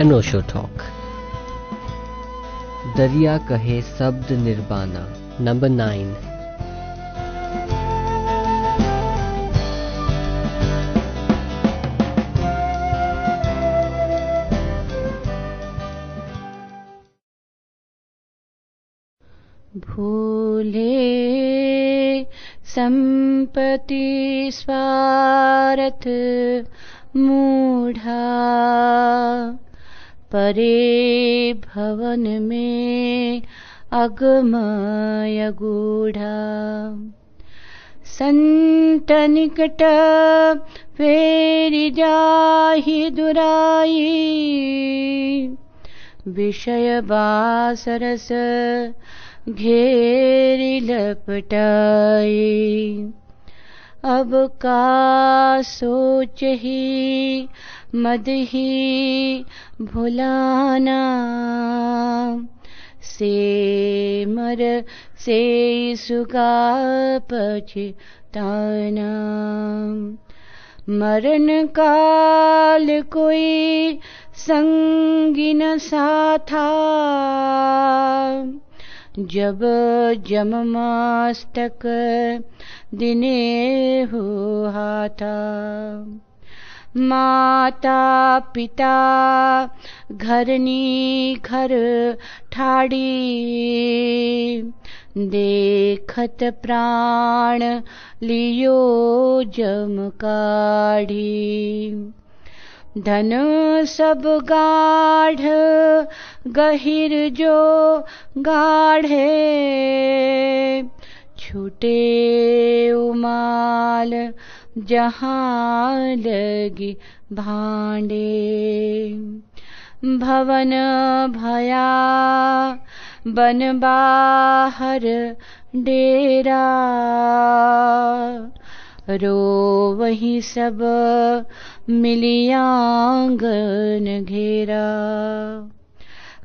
अनोशो talk दरिया कहे शब्द निर्बाना नंबर नाइन भूले संपत्ति स्वार्थ मूढ़ा परे भवन में अगमय गूढ़ा। संत निकट फेरि जाहि दुराई। विषय बासरस घेरी लपटाई। अब का सोच ही मद ही भुलाना। से मर से सुगा पछताना। मरण काल कोई संगी न साथा। जब जम मस्तक दिने हुआ था। माता पिता, घरनी घर ठाड़ी। देखत प्राण लियो जम काढ़ी धन सब गाढ़, गहिर जो गाढ़े। छूटे उमाल जहाँ लगी भांडे। भवन भया, बन बाहर डेरा। रो वही सब मिलियांगन घेरा।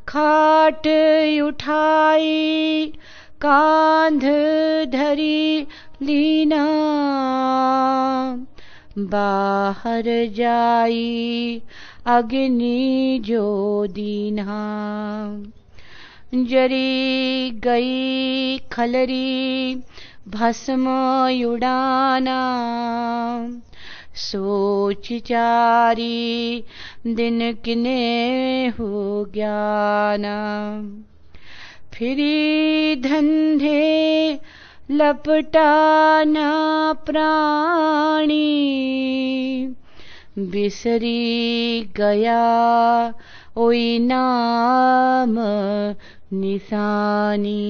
खाट उठाई कांध धरी लीना, बाहर जाई अग्नि जो दीना। जरी गई खलरी भस्म उड़ाना, सोच चारी दिन किने हो ज्ञाना। फिरी धंधे लपटाना प्राणी। बिसरी गया ओई नाम निशानी।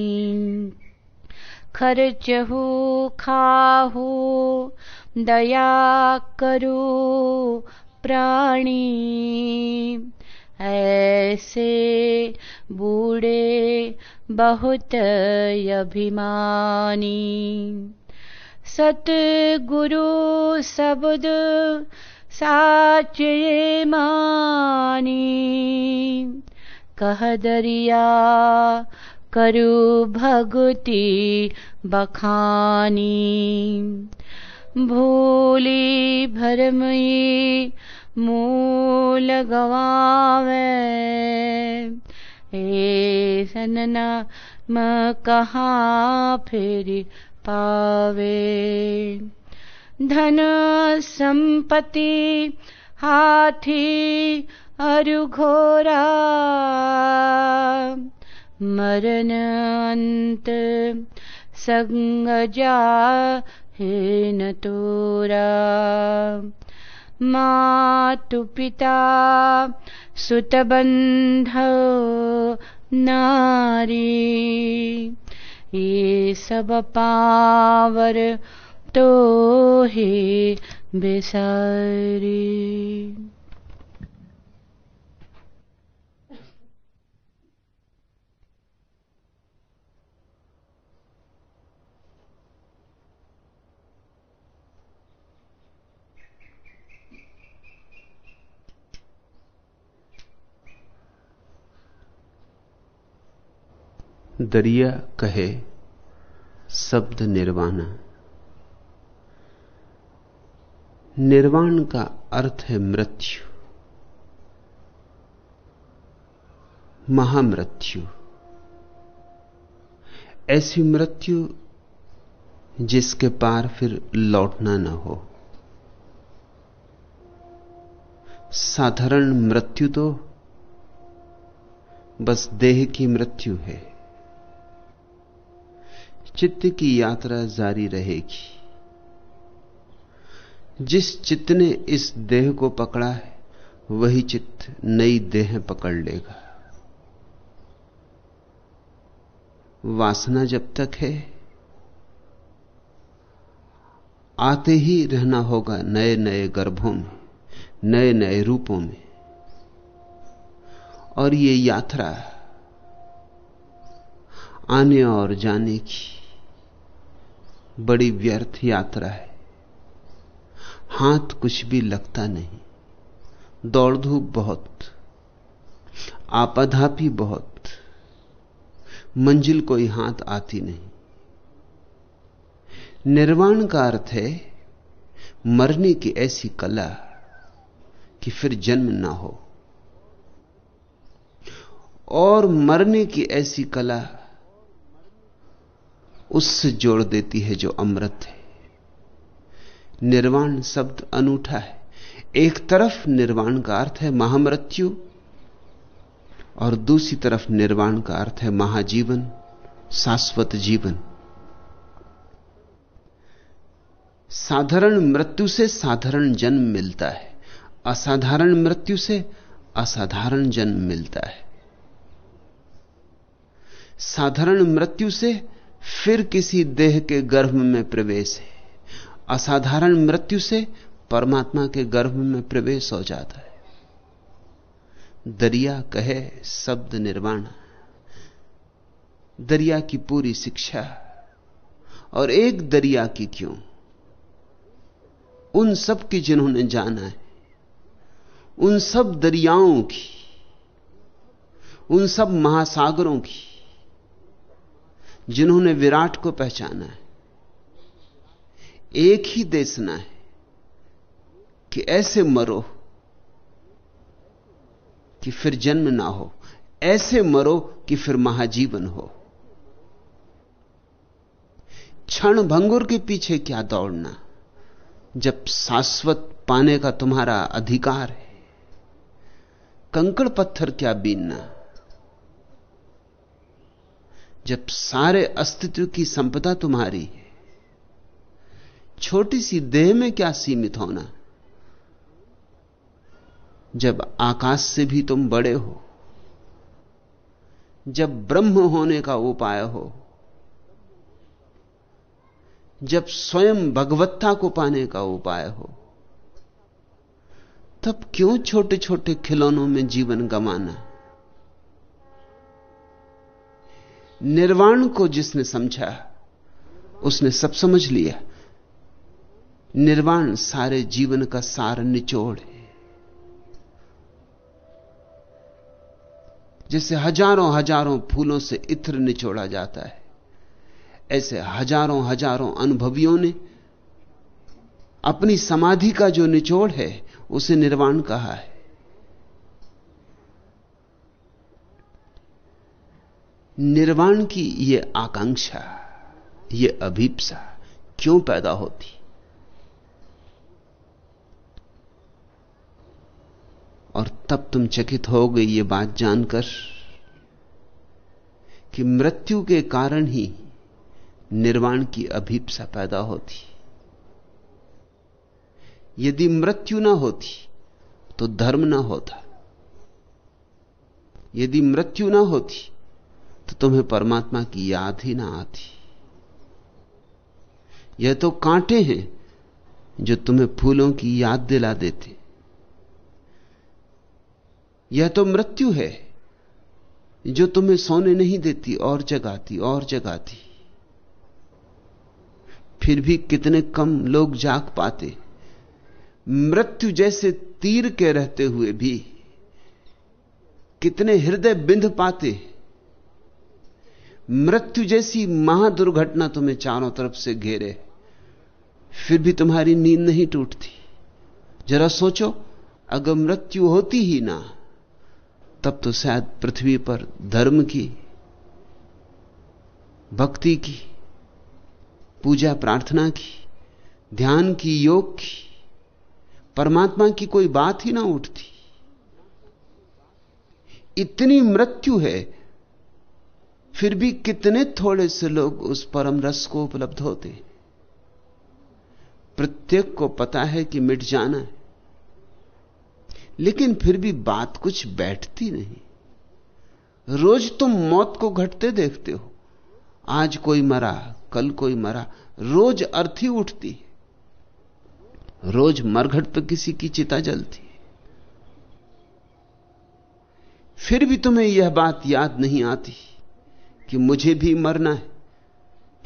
खर्च हो खाहू, दया करो प्राणी। ऐसे बूढ़े बहुत अभिमानी। सतगुरु शब्द साचे मानी। कह दरिया, करु भगति बखानी। भूली भरमई मूल गवावे। ए सनना म कहाँ फेरि पावे? धन संपत्ति हाथी अरु घोरा मरण अंत संग जा हे न तोरा। मातु पिता सुतबंध नारी। ये सब पावर तो ही बेसारी। दरिया कहे, शब्द निर्वाणा। निर्वाण का अर्थ है मृत्यु। महामृत्यु। ऐसी मृत्यु जिसके पार फिर लौटना न हो। साधारण मृत्यु तो बस देह की मृत्यु है। चित्त की यात्रा जारी रहेगी। जिस चित्त ने इस देह को पकड़ा है, वही चित्त नई देह पकड़ लेगा। वासना जब तक है, आते ही रहना होगा नए नए गर्भों में नए नए रूपों में। और ये यात्रा आने और जाने की बड़ी व्यर्थ यात्रा है। हाथ कुछ भी लगता नहीं। दौड़ धूप बहुत। आपाधापी बहुत। मंजिल कोई हाथ आती नहीं। निर्वाण का अर्थ है, मरने की ऐसी कला कि फिर जन्म ना हो। और मरने की ऐसी कला उससे जोड़ देती है जो अमृत है। निर्वाण शब्द अनूठा है। एक तरफ़ निर्वाण का अर्थ है महामृत्यु और दूसरी तरफ़ निर्वाण का अर्थ है महाजीवन, शाश्वत जीवन। साधारण मृत्यु से साधारण जन्म मिलता है। असाधारण मृत्यु से असाधारण जन्म मिलता है। साधारण मृत्यु से फिर किसी देह के गर्भ में प्रवेश है। असाधारण मृत्यु से परमात्मा के गर्भ में प्रवेश हो जाता है। दरिया कहे शब्द निर्वाण, दरिया की पूरी शिक्षा, और एक दरिया की क्यों? उन सब की जिन्होंने जाना है, उन सब दरियाओं की, उन सब महासागरों की जिन्होंने विराट को पहचाना है। एक ही देशना है कि ऐसे मरो कि फिर जन्म ना हो। ऐसे मरो कि फिर महाजीवन हो। क्षण भंगुर के पीछे क्या दौड़ना? जब शाश्वत पाने का तुम्हारा अधिकार है। कंकड़ पत्थर क्या बीनना? जब सारे अस्तित्व की संपदा तुम्हारी है। छोटी सी देह में क्या सीमित होना? जब आकाश से भी तुम बड़े हो, जब ब्रह्म होने का उपाय हो, जब स्वयं भगवत्ता को पाने का उपाय हो, तब क्यों छोटे छोटे खिलौनों में जीवन गमाना निर्वाण को जिसने समझा, उसने सब समझ लिया। निर्वाण सारे जीवन का सार निचोड़ है। जैसे हज़ारों हज़ारों फूलों से इत्र निचोड़ा जाता है, ऐसे हज़ारों हज़ारों अनुभवियों ने अपनी समाधि का जो निचोड़ है, उसे निर्वाण कहा है। निर्वाण की यह आकांक्षा यह अभीपसा क्यों पैदा होती? और तब तुम चकित हो गई ये बात जानकर कि मृत्यु के कारण ही निर्वाण की अभीपसा पैदा होती। यदि मृत्यु ना होती तो धर्म ना होता। यदि मृत्यु ना होती तो तुम्हें परमात्मा की याद ही ना आती। यह तो कांटे हैं जो तुम्हें फूलों की याद दिला देते। यह तो मृत्यु है जो तुम्हें सोने नहीं देती, और जगाती और जगाती। फिर भी कितने कम लोग जाग पाते। मृत्यु जैसे तीर के रहते हुए भी कितने हृदय बिंध पाते। मृत्यु जैसी महादुर्घटना तुम्हें चारों तरफ़ से घेरे फिर भी तुम्हारी नींद नहीं टूटती। जरा सोचो, अगर मृत्यु होती ही ना, तब तो शायद पृथ्वी पर धर्म की, भक्ति की, पूजा प्रार्थना की, ध्यान की, योग की, परमात्मा की कोई बात ही ना उठती। इतनी मृत्यु है फिर भी कितने थोड़े से लोग उस परम रस को उपलब्ध होते प्रत्येक को पता है कि मिट जाना है। लेकिन फिर भी बात कुछ बैठती नहीं। रोज तुम मौत को घटते देखते हो। आज कोई मरा, कल कोई मरा, रोज अर्थी उठती रोज मरघट पर किसी की चिता जलती फिर भी तुम्हें यह बात याद नहीं आती। कि मुझे भी मरना है,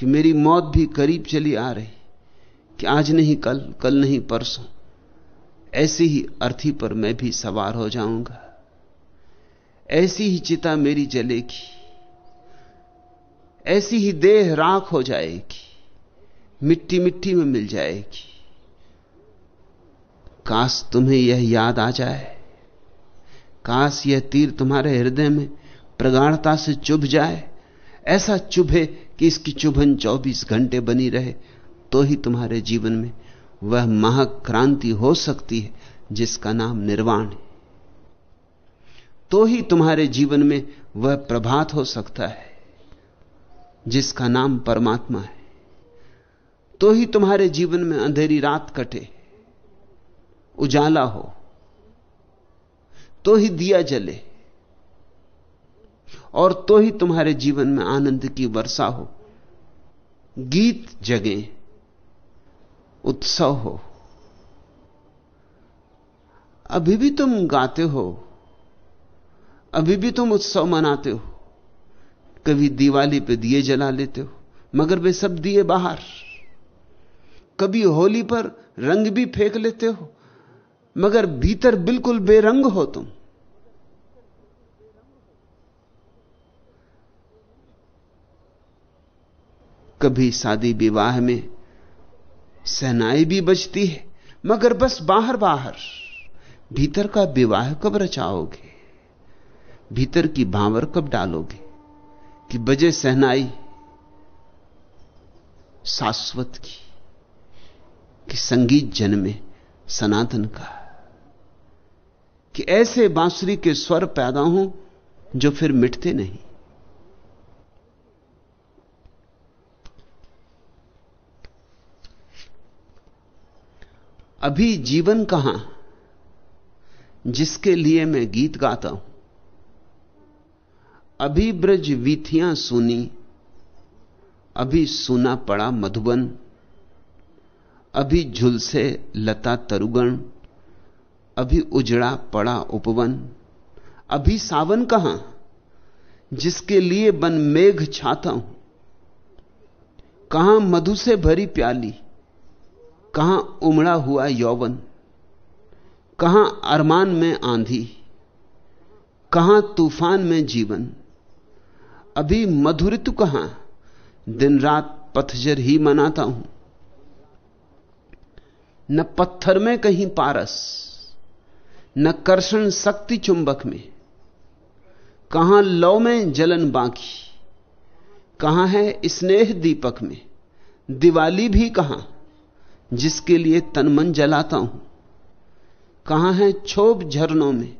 कि मेरी मौत भी करीब चली आ रही, कि आज नहीं, कल कल नहीं, परसों। ऐसी ही अर्थी पर मैं भी सवार हो जाऊँगा। ऐसी ही चिता मेरी जलेगी। ऐसी ही देह राख हो जाएगी। मिट्टी मिट्टी में मिल जाएगी। काश तुम्हें यह याद आ जाए। काश यह तीर तुम्हारे हृदय में प्रगाढ़ता से चुभ जाए। ऐसा चुभे कि इसकी चुभन 24 घंटे बनी रहे तो ही तुम्हारे जीवन में वह महाक्रांति हो सकती है, जिसका नाम निर्वाण है। तो ही तुम्हारे जीवन में वह प्रभात हो सकता है, जिसका नाम परमात्मा है। तो ही तुम्हारे जीवन में अंधेरी रात कटे, उजाला हो तो ही दिया जले और तो ही तुम्हारे जीवन में आनंद की वर्षा हो। गीत जगे, उत्सव हो। अभी भी तुम गाते हो, अभी भी तुम उत्सव मनाते हो। कभी दिवाली पे दिए जला लेते हो, मगर वे सब दिए बाहर। कभी होली पर रंग भी फेंक लेते हो, मगर भीतर बिल्कुल बेरंग हो तुम। कभी शादी विवाह में सहनाई भी बचती है, मगर बस बाहर बाहर भीतर का विवाह कब रचाओगे? भीतर की भावर कब डालोगे? कि बजे सहनाई शाश्वत की, कि संगीत जन्मे सनातन का, कि ऐसे बांसुरी के स्वर पैदा हों जो फिर मिटते नहीं। अभी जीवन कहाँ? जिसके लिए मैं गीत गाता हूँ। अभी ब्रज वीथियाँ सुनी, अभी सुना पड़ा मधुबन, अभी झुलसे लता तरुगण, अभी उजड़ा पड़ा उपवन। अभी सावन कहाँ? जिसके लिए बन मेघ छाता हूँ। कहाँ मधु से भरी प्याली? कहाँ उमड़ा हुआ यौवन? कहाँ अरमान में आंधी? कहाँ तूफ़ान में जीवन? अभी मधुरितु कहाँ? दिन रात पथजर ही मनाता हूँ। न पत्थर में कहीं पारस, न कर्षण शक्ति चुंबक में। कहाँ लौ में जलन बाकी? कहाँ है स्नेह दीपक में? दिवाली भी कहाँ? जिसके लिए तन मन जलाता हूँ। कहाँ है क्षोभ झरनों में?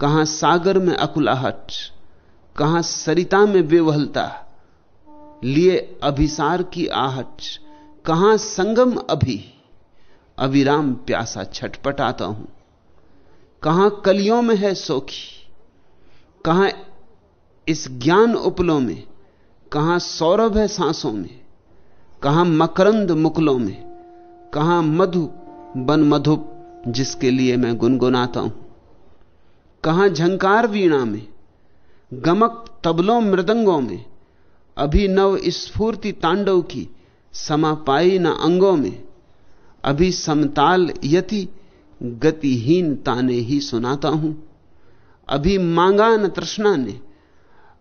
कहाँ सागर में अकुलाहट? कहाँ सरिता में बेवहलता? लिए अभिसार की आहट। कहाँ संगम अभी? अविराम प्यासा छटपटाता हूँ। कहाँ कलियों में है सोखी? कहाँ इस ज्ञान उपलों में? कहाँ सौरभ है सांसों में? कहाँ मकरंद मुकलों में? कहाँ मधु बन मधुप जिसके लिए मैं गुनगुनाता हूँ? कहाँ झंकार वीणा में, गमक तबलों मृदंगों में अभी नव स्फूर्ति तांडव की समा पाई न अंगों में, अभी समताल यति गतिहीन ताने ही सुनाता हूँ। अभी मांगा न तृष्णा ने,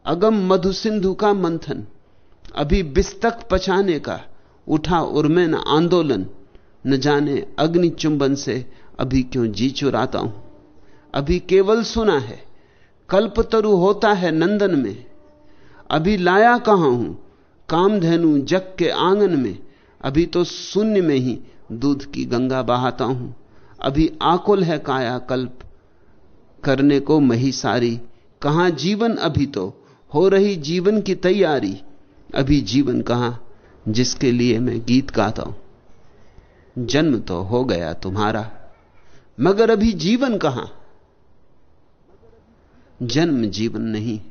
अगम मधु सिंधु का मंथन, अभी बिस्तक पचाने का उठा उर्मे न आंदोलन न जाने अग्नि चुंबन से अभी क्यों जी चुराता हूँ। अभी केवल सुना है, कल्पतरु होता है नंदन में। अभी लाया कहाँ हूँ, कामधेनु जग के आँगन में। अभी तो शून्य में ही दूध की गंगा बहाता हूँ। अभी आकुल है काया कल्प करने को मही सारी कहाँ जीवन अभी तो हो रही जीवन की तैयारी। अभी जीवन कहाँ, जिसके लिए मैं गीत गाता हूँ। जन्म तो हो गया तुम्हारा, मगर अभी जीवन कहाँ? जन्म जीवन नहीं,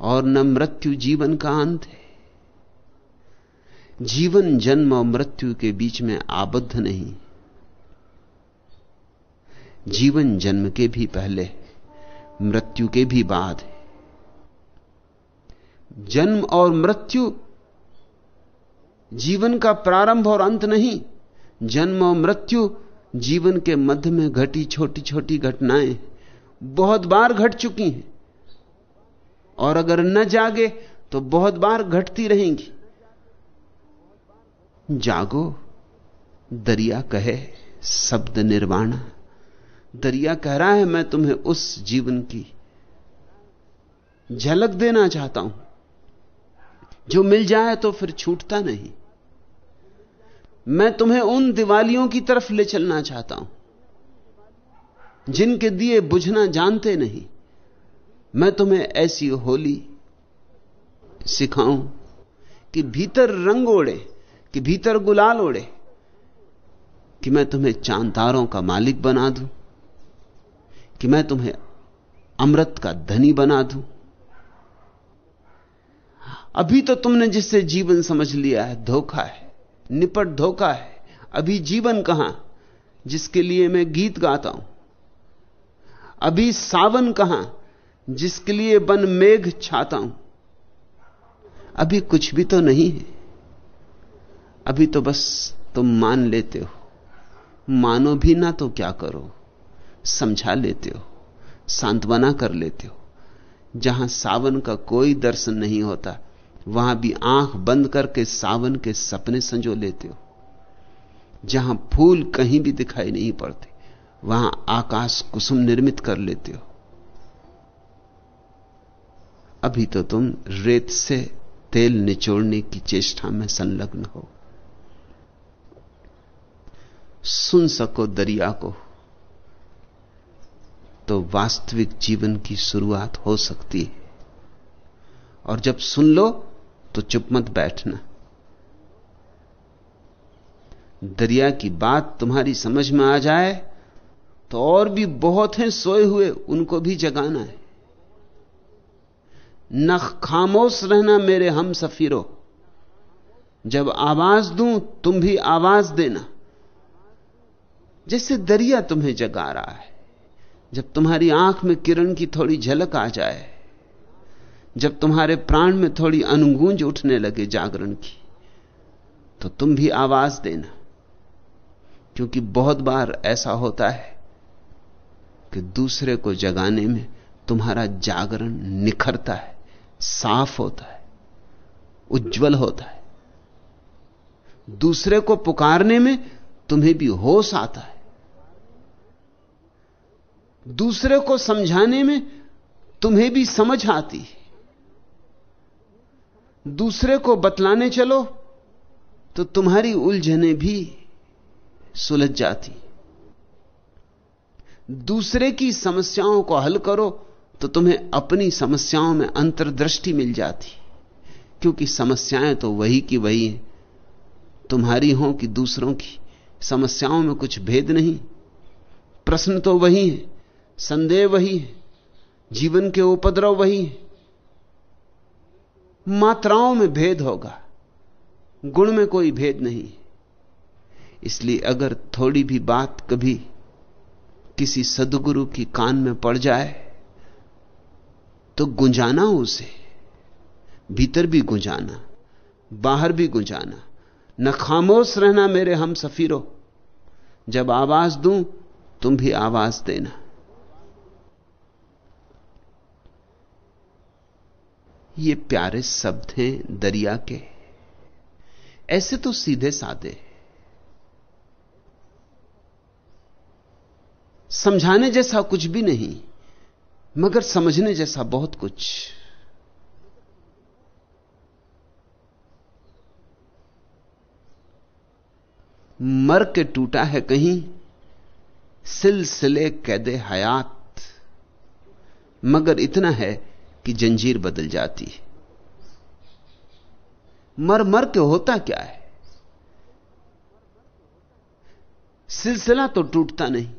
और न मृत्यु जीवन का अंत है। जीवन, जन्म और मृत्यु के बीच में आबद्ध नहीं। जीवन, जन्म के भी पहले, मृत्यु के भी बाद है। जन्म और मृत्यु जीवन का प्रारंभ और अंत नहीं। जन्म और मृत्यु जीवन के मध्य में घटी छोटी छोटी घटनाएँ बहुत बार घट चुकी हैं। और अगर न जागे तो बहुत बार घटती रहेंगी। जागो, दरिया कहे शब्द निर्वाण। दरिया कह रहा है, मैं तुम्हें उस जीवन की झलक देना चाहता हूँ। जो मिल जाए तो फिर छूटता नहीं। मैं तुम्हें उन दिवालियों की तरफ़ ले चलना चाहता हूँ। जिनके दिए बुझना जानते नहीं। मैं तुम्हें ऐसी होली सिखाऊं कि भीतर रंग ओढ़े, कि भीतर गुलाल ओढ़े, कि मैं तुम्हें चांतारों का मालिक बना दूँ, कि मैं तुम्हें अमृत का धनी बना दूँ। अभी तो तुमने जिससे जीवन समझ लिया है, धोखा है। निपट धोखा है। अभी जीवन कहाँ? जिसके लिए मैं गीत गाता हूँ। अभी सावन कहाँ? जिसके लिए बन मेघ छाता हूँ। अभी कुछ भी तो नहीं है। अभी तो बस तुम मान लेते हो। मानो भी ना तो क्या करो। समझा लेते हो। सांत्वना कर लेते हो। जहाँ सावन का कोई दर्शन नहीं होता वहाँ भी आँख बंद करके सावन के सपने संजो लेते हो। जहाँ फूल कहीं भी दिखाई नहीं पड़ते, वहाँ आकाश कुसुम निर्मित कर लेते हो। अभी तो तुम रेत से तेल निचोड़ने की चेष्टा में संलग्न हो। सुन सको दरिया को तो वास्तविक जीवन की शुरुआत हो सकती है। और जब सुन लो तो चुप मत बैठना। दरिया की बात तुम्हारी समझ में आ जाए तो और भी बहुत हैं सोए हुए, उनको भी जगाना है। न खामोश रहना मेरे हम सफीरो। जब आवाज़ दूँ, तुम भी आवाज़ देना। जैसे दरिया तुम्हें जगा रहा है, जब तुम्हारी आँख में किरण की थोड़ी झलक आ जाए। जब तुम्हारे प्राण में थोड़ी अनुगूंज उठने लगे जागरण की तो तुम भी आवाज़ देना। क्योंकि बहुत बार ऐसा होता है कि दूसरे को जगाने में तुम्हारा जागरण निखरता है, साफ़ होता है, उज्जवल होता है। दूसरे को पुकारने में तुम्हें भी होश आता है। दूसरे को समझाने में तुम्हें भी समझ आती है। दूसरे को बतलाने चलो तो तुम्हारी उलझने भी सुलझ जाती। दूसरे की समस्याओं को हल करो तो तुम्हें अपनी समस्याओं में अंतर्दृष्टि मिल जाती। क्योंकि समस्याएँ तो वही की वही हैं। तुम्हारी हो कि दूसरों की। समस्याओं में कुछ भेद नहीं। प्रश्न तो वही है, संदेह वही है, जीवन के उपद्रव वही है। मात्राओं में भेद होगा, गुण में कोई भेद नहीं। इसलिए अगर थोड़ी भी बात कभी किसी सदगुरु की कान में पड़ जाए तो गुंजाना उसे, भीतर भी गुंजाना, बाहर भी गुंजाना। न खामोश रहना मेरे हम सफीरो। जब आवाज़ दूँ, तुम भी आवाज़ देना। ये प्यारे शब्द हैं दरिया के। ऐसे तो सीधे साधे। समझाने जैसा कुछ भी नहीं, मगर समझने जैसा बहुत कुछ। मर के टूटा है कहीं, सिलसिले कैदे हयात। मगर इतना है कि जंजीर बदल जाती है। मर मर के होता क्या है? सिलसिला तो टूटता नहीं।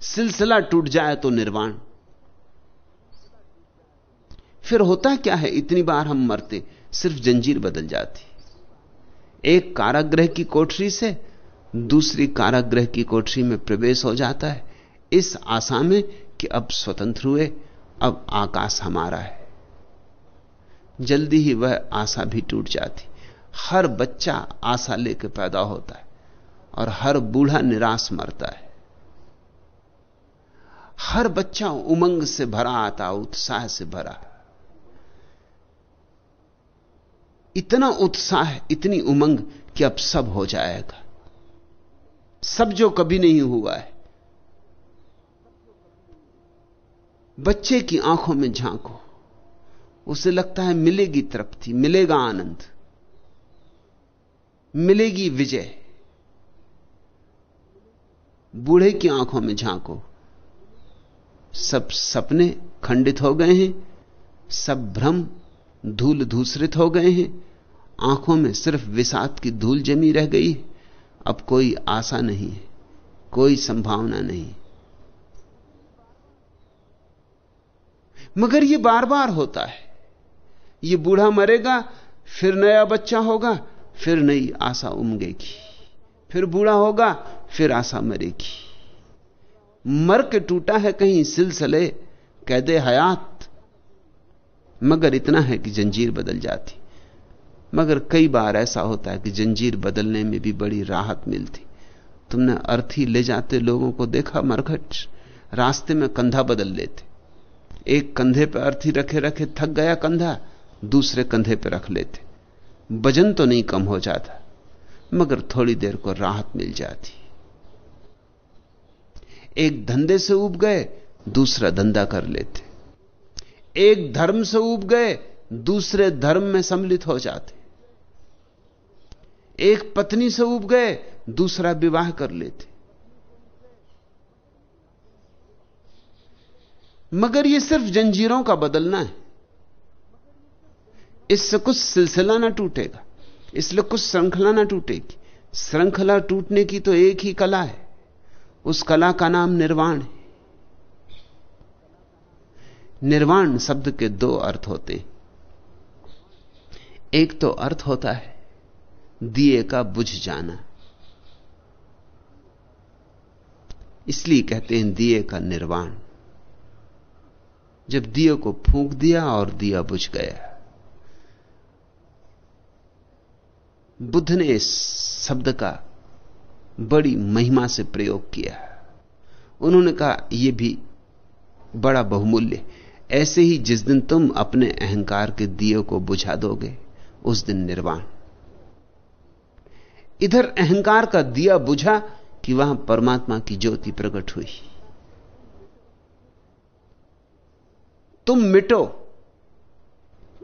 सिलसिला टूट जाए तो निर्वाण। फिर होता क्या है? इतनी बार हम मरते, सिर्फ़ जंजीर बदल जाती। एक कारागृह की कोठरी से दूसरी कारागृह की कोठरी में प्रवेश हो जाता है। इस आशा में कि अब स्वतंत्र हुए अब आकाश हमारा है। जल्दी ही वह आशा भी टूट जाती। हर बच्चा आशा लेकर पैदा होता है और हर बूढ़ा निराश मरता है। हर बच्चा उमंग से भरा आता, उत्साह से भरा। इतना उत्साह, इतनी उमंग कि अब सब हो जाएगा। सब जो कभी नहीं हुआ है बच्चे की आँखों में झांको। उसे लगता है मिलेगी तृप्ति, मिलेगा आनंद, मिलेगी विजय। बूढ़े की आँखों में झांको। सब सपने खंडित हो गए हैं, सब भ्रम धूल धूसरित हो गए हैं, आँखों में सिर्फ़ विषाद की धूल जमी रह गई अब कोई आशा नहीं है, कोई संभावना नहीं। मगर यह बार बार होता है। यह बूढ़ा मरेगा, फिर नया बच्चा होगा, फिर नई आशा उमगेगी। फिर बूढ़ा होगा, फिर आशा मरेगी। मर के टूटा है कहीं सिलसिले, कैदे हयात। मगर इतना है कि जंजीर बदल जाती। मगर कई बार ऐसा होता है कि जंजीर बदलने में भी बड़ी राहत मिलती। तुमने अर्थी ले जाते लोगों को देखा मरघट? रास्ते में कंधा बदल लेते। एक कंधे पर अर्थी रखे रखे थक गया कंधा, दूसरे कंधे पर रख लेते। वज़न तो नहीं कम हो जाता, मगर थोड़ी देर को राहत मिल जाती। एक धंधे से उब गए, दूसरा धंधा कर लेते। एक धर्म से उब गए, दूसरे धर्म में सम्मिलित हो जाते। एक पत्नी से उब गए, दूसरा विवाह कर लेते। मगर यह सिर्फ़ जंजीरों का बदलना है। इससे कुछ सिलसिला ना टूटेगा, इसलिए कुछ श्रृंखला ना टूटेगी। श्रृंखला टूटने की तो एक ही कला है, उस कला का नाम निर्वाण है। निर्वाण शब्द के दो अर्थ होते हैं। एक तो अर्थ होता है, दिए का बुझ जाना। इसलिए कहते हैं दिए का निर्वाण। जब दिए को फूंक दिया और दिया बुझ गया। बुद्ध ने इस शब्द का बड़ी महिमा से प्रयोग किया। उन्होंने कहा यह भी बड़ा बहुमूल्य। ऐसे ही जिस दिन तुम अपने अहंकार के दिए को बुझा दोगे, उस दिन निर्वाण। इधर अहंकार का दिया बुझा कि वहाँ परमात्मा की ज्योति प्रकट हुई। तुम मिटो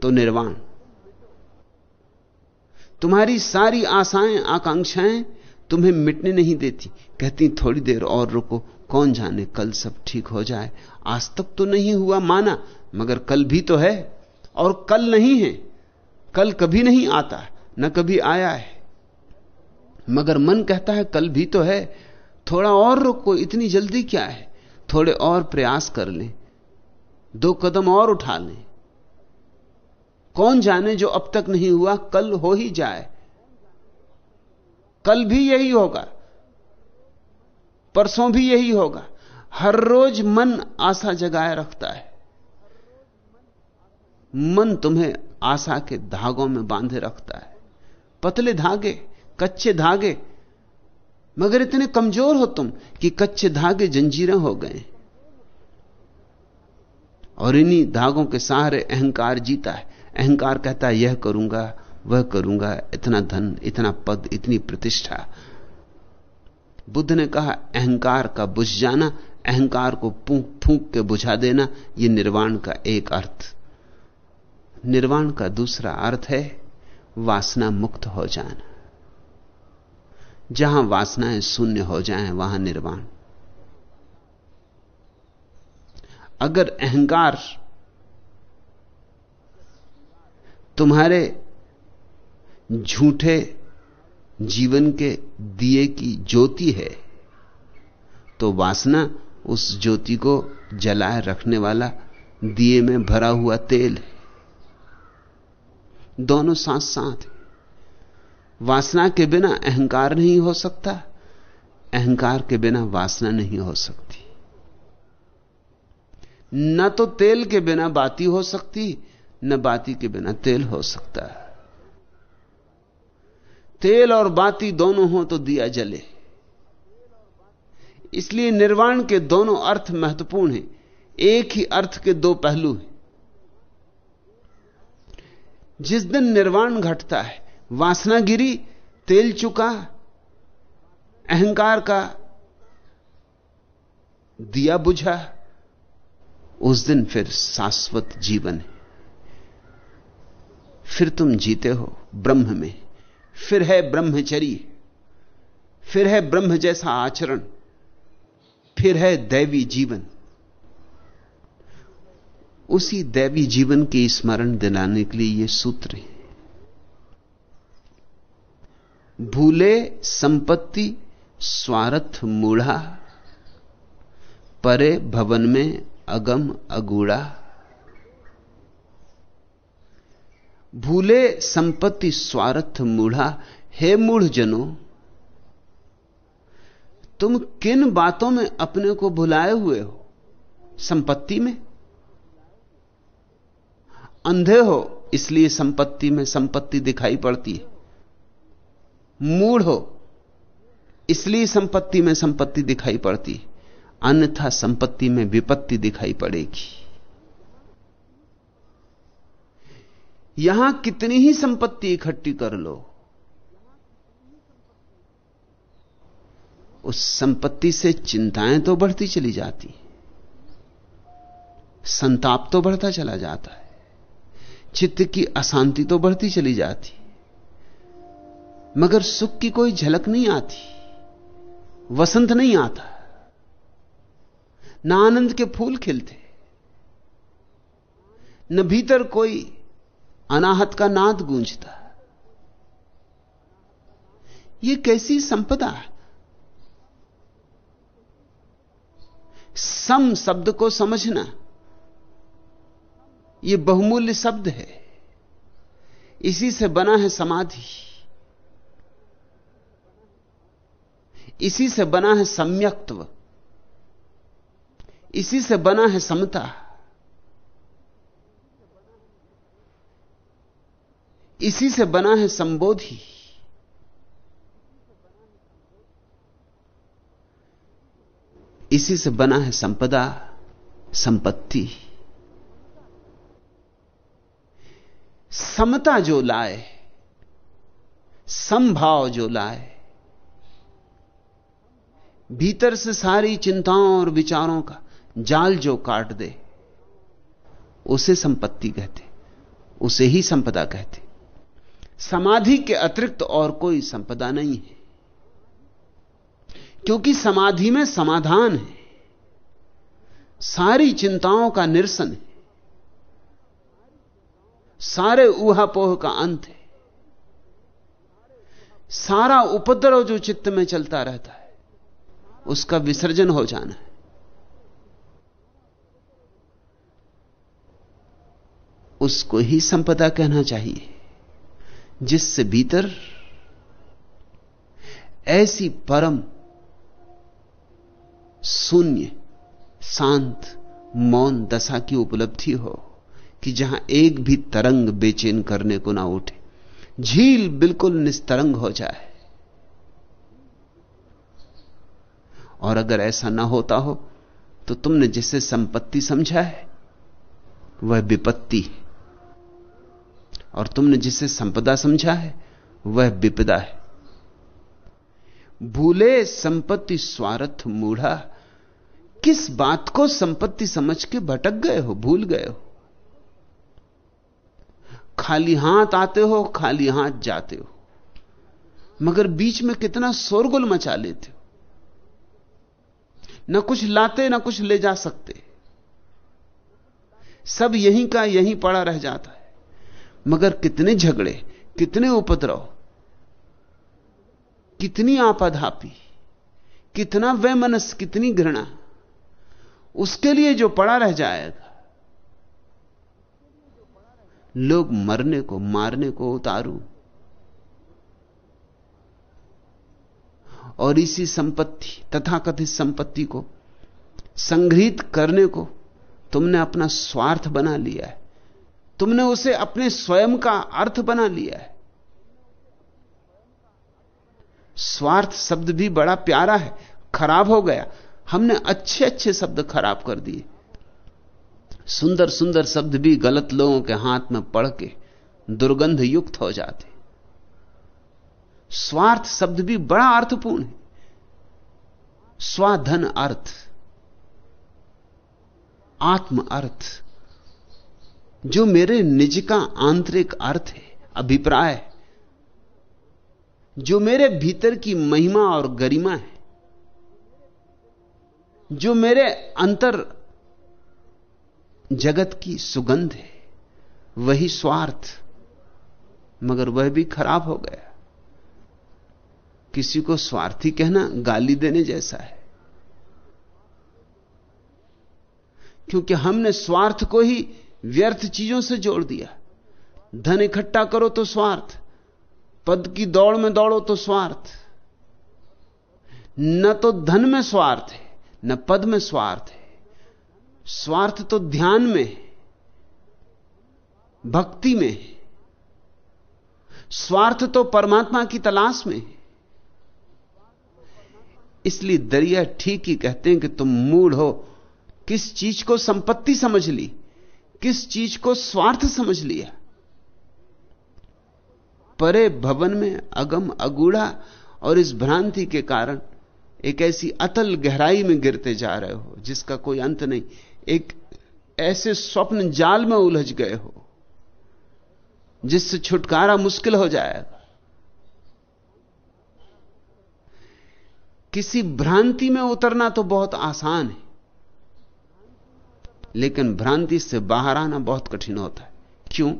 तो निर्वाण। तुम्हारी सारी आशाएँ, आकांक्षाएँ तुम्हें मिटने नहीं देती। कहती, थोड़ी देर और रुको, कौन जाने कल सब ठीक हो जाए। आज तक तो नहीं हुआ माना, मगर कल भी तो है, और कल नहीं है। कल कभी नहीं आता, न कभी आया है। मगर मन कहता है, कल भी तो है। थोड़ा और रुको, इतनी जल्दी क्या है? थोड़े और प्रयास कर लें। दो कदम और उठा लें। कौन जाने जो अब तक नहीं हुआ, कल हो ही जाए। कल भी यही होगा, परसों भी यही होगा। हर रोज मन आशा जगाए रखता है। मन तुम्हें आशा के धागों में बांधे रखता है। पतले धागे, कच्चे धागे, मगर इतने कमज़ोर हो तुम कि कच्चे धागे जंजीरें हो गए। और इन्हीं धागों के सहारे अहंकार जीता है। अहंकार कहता है, यह करूँगा, वह करूँगा, इतना धन, इतना पद, इतनी प्रतिष्ठा। बुद्ध ने कहा, अहंकार का बुझ जाना, अहंकार को फूंक के बुझा देना यह निर्वाण का एक अर्थ। निर्वाण का दूसरा अर्थ है, वासना मुक्त हो जाना। जहाँ वासनाएँ शून्य हो जाएँ, वहाँ निर्वाण। अगर अहंकार तुम्हारे झूठे जीवन के दिए की ज्योति है तो वासना उस ज्योति को जलाए रखने वाला दिए में भरा हुआ तेल है। दोनों साथ साथ वासना के बिना अहंकार नहीं हो सकता, अहंकार के बिना वासना नहीं हो सकती। न तो तेल के बिना बाती हो सकती, न बाती के बिना तेल हो सकता। है तेल और बाती दोनों हो तो दिया जले। इसलिए निर्वाण के दोनों अर्थ महत्वपूर्ण हैं। एक ही अर्थ के दो पहलू हैं। जिस दिन निर्वाण घटता है वासना गिरी तेल चुका, अहंकार का दिया बुझा उस दिन फिर शाश्वत जीवन है। फिर तुम जीते हो ब्रह्म में। फिर है ब्रह्मचरी फिर है ब्रह्म जैसा आचरण। फिर है दैवी जीवन। उसी दैवी जीवन के स्मरण दिलाने के लिए यह सूत्र है। भूले संपत्ति, स्वार्थ मूढ़ा, परे भवन में अगम अगूड़ा। भूले संपत्ति स्वार्थ मूढ़ा। हे मूढ़ जनो तुम किन बातों में अपने को भुलाए हुए हो? संपत्ति में? अंधे हो, इसलिए संपत्ति में संपत्ति दिखाई पड़ती है। मूढ़ हो, इसलिए संपत्ति में संपत्ति दिखाई पड़ती है। अन्यथा संपत्ति में विपत्ति दिखाई पड़ेगी। यहाँ कितनी ही संपत्ति इकट्ठी कर लो, उस संपत्ति से चिंताएँ तो बढ़ती चली जाती, संताप तो बढ़ता चला जाता है, चित्त की अशांति तो बढ़ती चली जाती, मगर सुख की कोई झलक नहीं आती, वसंत नहीं आता। न आनंद के फूल खिलते। न भीतर कोई अनाहत का नाद गूंजता। यह कैसी संपदा सम शब्द को समझना यह बहुमूल्य शब्द है। इसी से बना है समाधि। इसी से बना है सम्यक्त्व। इसी से बना है समता। इसी से बना है संबोधि। इसी से बना है संपदा, संपत्ति। समता जो लाए, संभाव जो लाए, भीतर से सारी चिंताओं और विचारों का जाल जो काट दे, उसे संपत्ति कहते, उसे ही संपदा कहते। समाधि के अतिरिक्त और कोई संपदा नहीं है, क्योंकि समाधि में समाधान है, सारी चिंताओं का निरसन है, सारे ऊहापोह का अंत है, सारा उपद्रव जो चित्त में चलता रहता है, उसका विसर्जन हो जाना है। उसको ही संपदा कहना चाहिए, जिससे भीतर ऐसी परम शून्य, शांत, मौन दशा की उपलब्धि हो कि जहाँ एक भी तरंग बेचैन करने को ना उठे। झील बिल्कुल निस्तरंग हो जाए। और अगर ऐसा ना होता हो तो तुमने जिसे संपत्ति समझा है, वह विपत्ति है। और तुमने जिसे संपदा समझा है, वह विपदा है। भूले संपत्ति स्वार्थ मूढ़ा, किस बात को संपत्ति समझ के भटक गए हो, भूल गए हो? खाली हाथ आते हो, खाली हाथ जाते हो। मगर बीच में कितना शोरगुल मचा लेते हो। न कुछ लाते, ना कुछ ले जा सकते। सब यहीं का यहीं पड़ा रह जाता है। मगर कितने झगड़े, कितने उपद्रव, कितनी आपाधापी, कितना वैमनस, कितनी घृणा, उसके लिए जो पड़ा रह जाएगा। लोग मरने को, मारने को उतारू। और इसी संपत्ति, तथाकथित संपत्ति को संग्रहित करने को तुमने अपना स्वार्थ बना लिया है। तुमने उसे अपने स्वयं का अर्थ बना लिया है। स्वार्थ शब्द भी बड़ा प्यारा है, खराब हो गया। हमने अच्छे अच्छे शब्द खराब कर दिए। सुंदर सुंदर शब्द भी गलत लोगों के हाथ में पड़ के दुर्गंध युक्त हो जाते। स्वार्थ शब्द भी बड़ा अर्थपूर्ण है। स्वाधन अर्थ, आत्म अर्थ जो मेरे निज का आंतरिक अर्थ है, अभिप्राय जो मेरे भीतर की महिमा और गरिमा है, जो मेरे अंतर जगत की सुगंध है, वही स्वार्थ, मगर वह भी खराब हो गया। किसी को स्वार्थी कहना गाली देने जैसा है, क्योंकि हमने स्वार्थ को ही व्यर्थ चीज़ों से जोड़ दिया। धन इकट्ठा करो तो स्वार्थ, पद की दौड़ में दौड़ो तो स्वार्थ। न तो धन में स्वार्थ है, न पद में स्वार्थ है। स्वार्थ तो ध्यान में है, भक्ति में है। स्वार्थ तो परमात्मा की तलाश में है। इसलिए दरिया ठीक ही कहते हैं कि तुम मूड हो। किस चीज़ को संपत्ति समझ ली? किस चीज़ को स्वार्थ समझ लिया? परे भवन में अगम अगूढ़ा और इस भ्रांति के कारण एक ऐसी अतल गहराई में गिरते जा रहे हो, जिसका कोई अंत नहीं। एक ऐसे स्वप्न जाल में उलझ गए हो, जिससे छुटकारा मुश्किल हो जाएगा। किसी भ्रांति में उतरना तो बहुत आसान है। लेकिन भ्रांति से बाहर आना बहुत कठिन होता है। क्यों?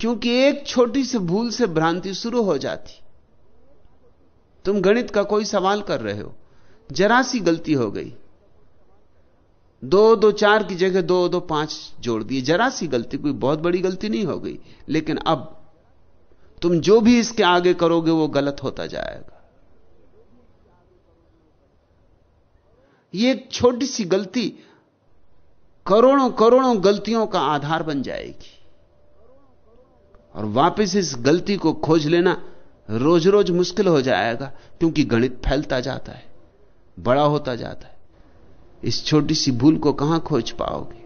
क्योंकि एक छोटी सी भूल से भ्रांति शुरू हो जाती। तुम गणित का कोई सवाल कर रहे हो। जरा सी गलती हो गई। दो दो, चार की जगह दो दो, पाँच जोड़ दिए। जरा सी गलती, कोई बहुत बड़ी गलती नहीं हो गई। लेकिन अब तुम जो भी इसके आगे करोगे, वो गलत होता जाएगा। ये एक छोटी सी गलती करोड़ों करोड़ों गलतियों का आधार बन जाएगी। और वापस इस गलती को खोज लेना रोज रोज मुश्किल हो जाएगा, क्योंकि गणित फैलता जाता है, बड़ा होता जाता है। इस छोटी सी भूल को कहाँ खोज पाओगे?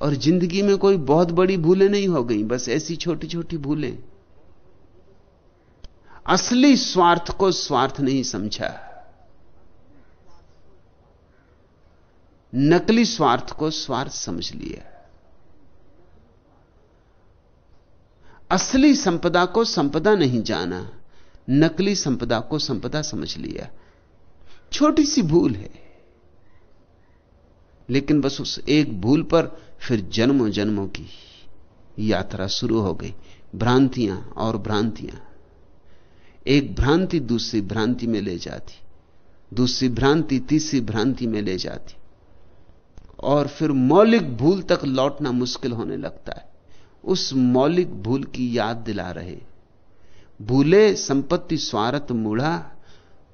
और ज़िंदगी में कोई बहुत बड़ी भूलें नहीं हो गई, बस ऐसी छोटी छोटी भूलें। असली स्वार्थ को स्वार्थ नहीं समझा। नकली स्वार्थ को स्वार्थ समझ लिया। असली संपदा को संपदा नहीं जाना, नकली संपदा को संपदा समझ लिया। छोटी सी भूल है, लेकिन बस उस एक भूल पर फिर जन्मों जन्मों की यात्रा शुरू हो गई। भ्रांतियाँ और भ्रांतियाँ। एक भ्रांति दूसरी भ्रांति में ले जाती, दूसरी भ्रांति तीसरी भ्रांति में ले जाती। और फिर मौलिक भूल तक लौटना मुश्किल होने लगता है। उस मौलिक भूल की याद दिला रहे। भूले संपत्ति स्वार्थ मूढ़ा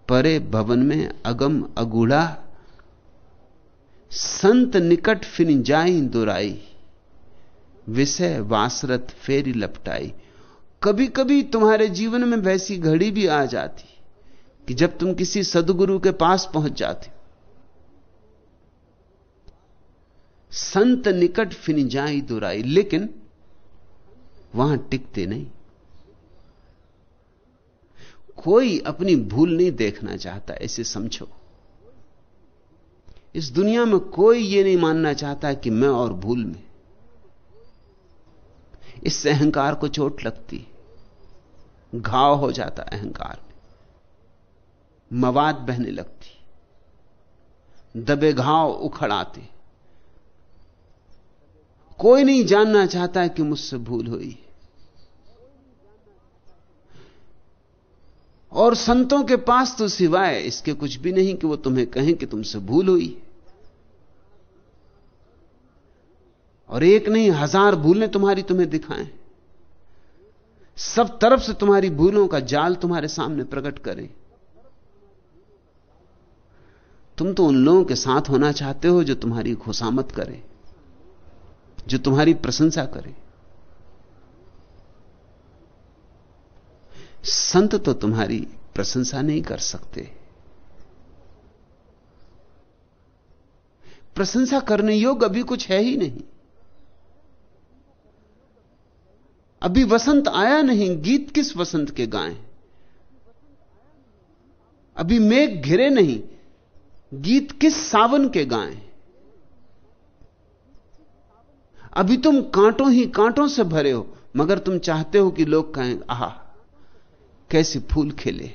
परे भवन में अगम अगूढ़ा संत निकट फिन जाई दुराई, विषय वासरत फेरी लपटाई। कभी कभी तुम्हारे जीवन में वैसी घड़ी भी आ जाती कि जब तुम किसी सदगुरु के पास पहुँच जाते संत निकट फिन जाई दुराई, लेकिन वहाँ टिकते नहीं। कोई अपनी भूल नहीं देखना चाहता, ऐसे समझो। इस दुनिया में कोई यह नहीं मानना चाहता कि मैं और भूल में इससे अहंकार को चोट लगती घाव हो जाता अहंकार में। मवाद बहने लगती दबे घाव उखड़ आते कोई नहीं जानना चाहता कि मुझसे भूल हुई और संतों के पास तो सिवाय इसके कुछ भी नहीं कि वो तुम्हें कहें कि तुमसे भूल हुई और एक नहीं, हज़ार भूलें तुम्हारी तुम्हें दिखाएँ। सब तरफ़ से तुम्हारी भूलों का जाल तुम्हारे सामने प्रकट करें। तुम तो उन लोगों के साथ होना चाहते हो जो तुम्हारी खुशामत करे, जो तुम्हारी प्रशंसा करे। संत तो तुम्हारी प्रशंसा नहीं कर सकते। प्रशंसा करने योग्य अभी कुछ है ही नहीं। अभी वसंत आया नहीं, गीत किस वसंत के गाएँ? अभी मेघ घिरे नहीं, गीत किस सावन के गाएँ? अभी तुम कांटों ही कांटों से भरे हो, मगर तुम चाहते हो कि लोग कहें, आह, कैसी फूल खिले,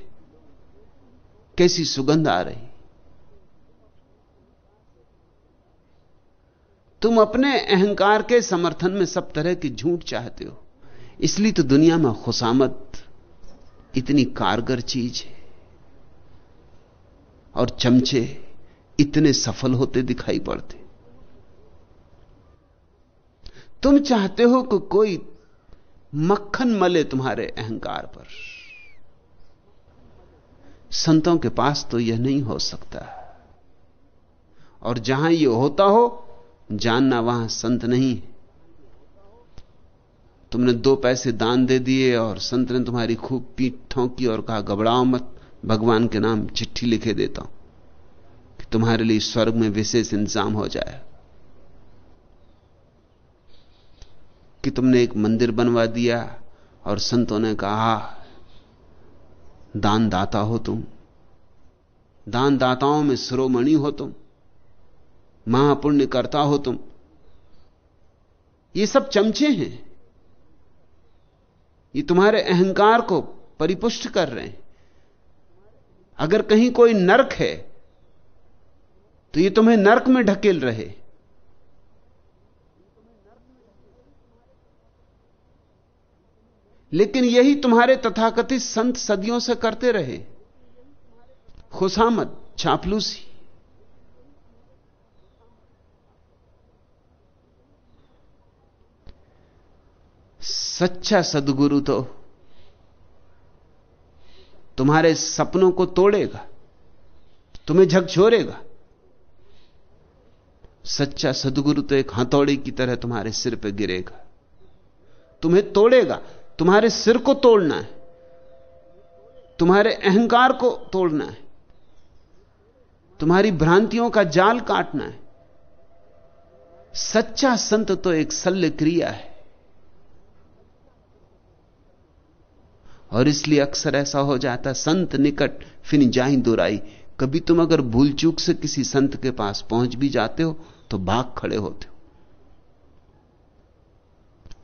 कैसी सुगंध आ रही। तुम अपने अहंकार के समर्थन में सब तरह की झूठ चाहते हो। इसलिए तो दुनिया में खुशामत इतनी कारगर चीज़ है और चमचे इतने सफल होते दिखाई पड़ते। तुम चाहते हो कि कोई मक्खन मले तुम्हारे अहंकार पर। संतों के पास तो यह नहीं हो सकता। और जहाँ यह होता हो, जानना वहाँ संत नहीं तुमने दो पैसे दान दे दिए और संत ने तुम्हारी खूब पीठ ठोंकी और कहा, घबराओ मत, भगवान के नाम चिट्ठी लिखे देता हूँ कि तुम्हारे लिए स्वर्ग में विशेष इंतज़ाम हो जाए। कि तुमने एक मंदिर बनवा दिया और संतों ने कहा दान दाता हो तुम दान दाताओं में शिरोमणि हो तुम महापुण्य करता हो तुम। ये सब चमचे हैं। ये तुम्हारे अहंकार को परिपुष्ट कर रहे हैं। अगर कहीं कोई नरक है तो ये तुम्हें नरक में ढकेल रहे। लेकिन यही तुम्हारे तथाकथित संत सदियों से करते रहे। खुशामद चापलूसी सच्चा सदगुरु तो तुम्हारे सपनों को तोड़ेगा, तुम्हें झकझोरेगा। सच्चा सदगुरु तो एक हथौड़ी की तरह तुम्हारे सिर पर गिरेगा। तुम्हें तोड़ेगा, तुम्हारे सिर को तोड़ना है, तुम्हारे अहंकार को तोड़ना है, तुम्हारी भ्रांतियों का जाल काटना है। सच्चा संत तो एक शल्य क्रिया है। और इसलिए अक्सर ऐसा हो जाता संत निकट फिर जाही दुराई। कभी तुम अगर भूल चूक से किसी संत के पास पहुँच भी जाते हो तो भाग खड़े होते हो।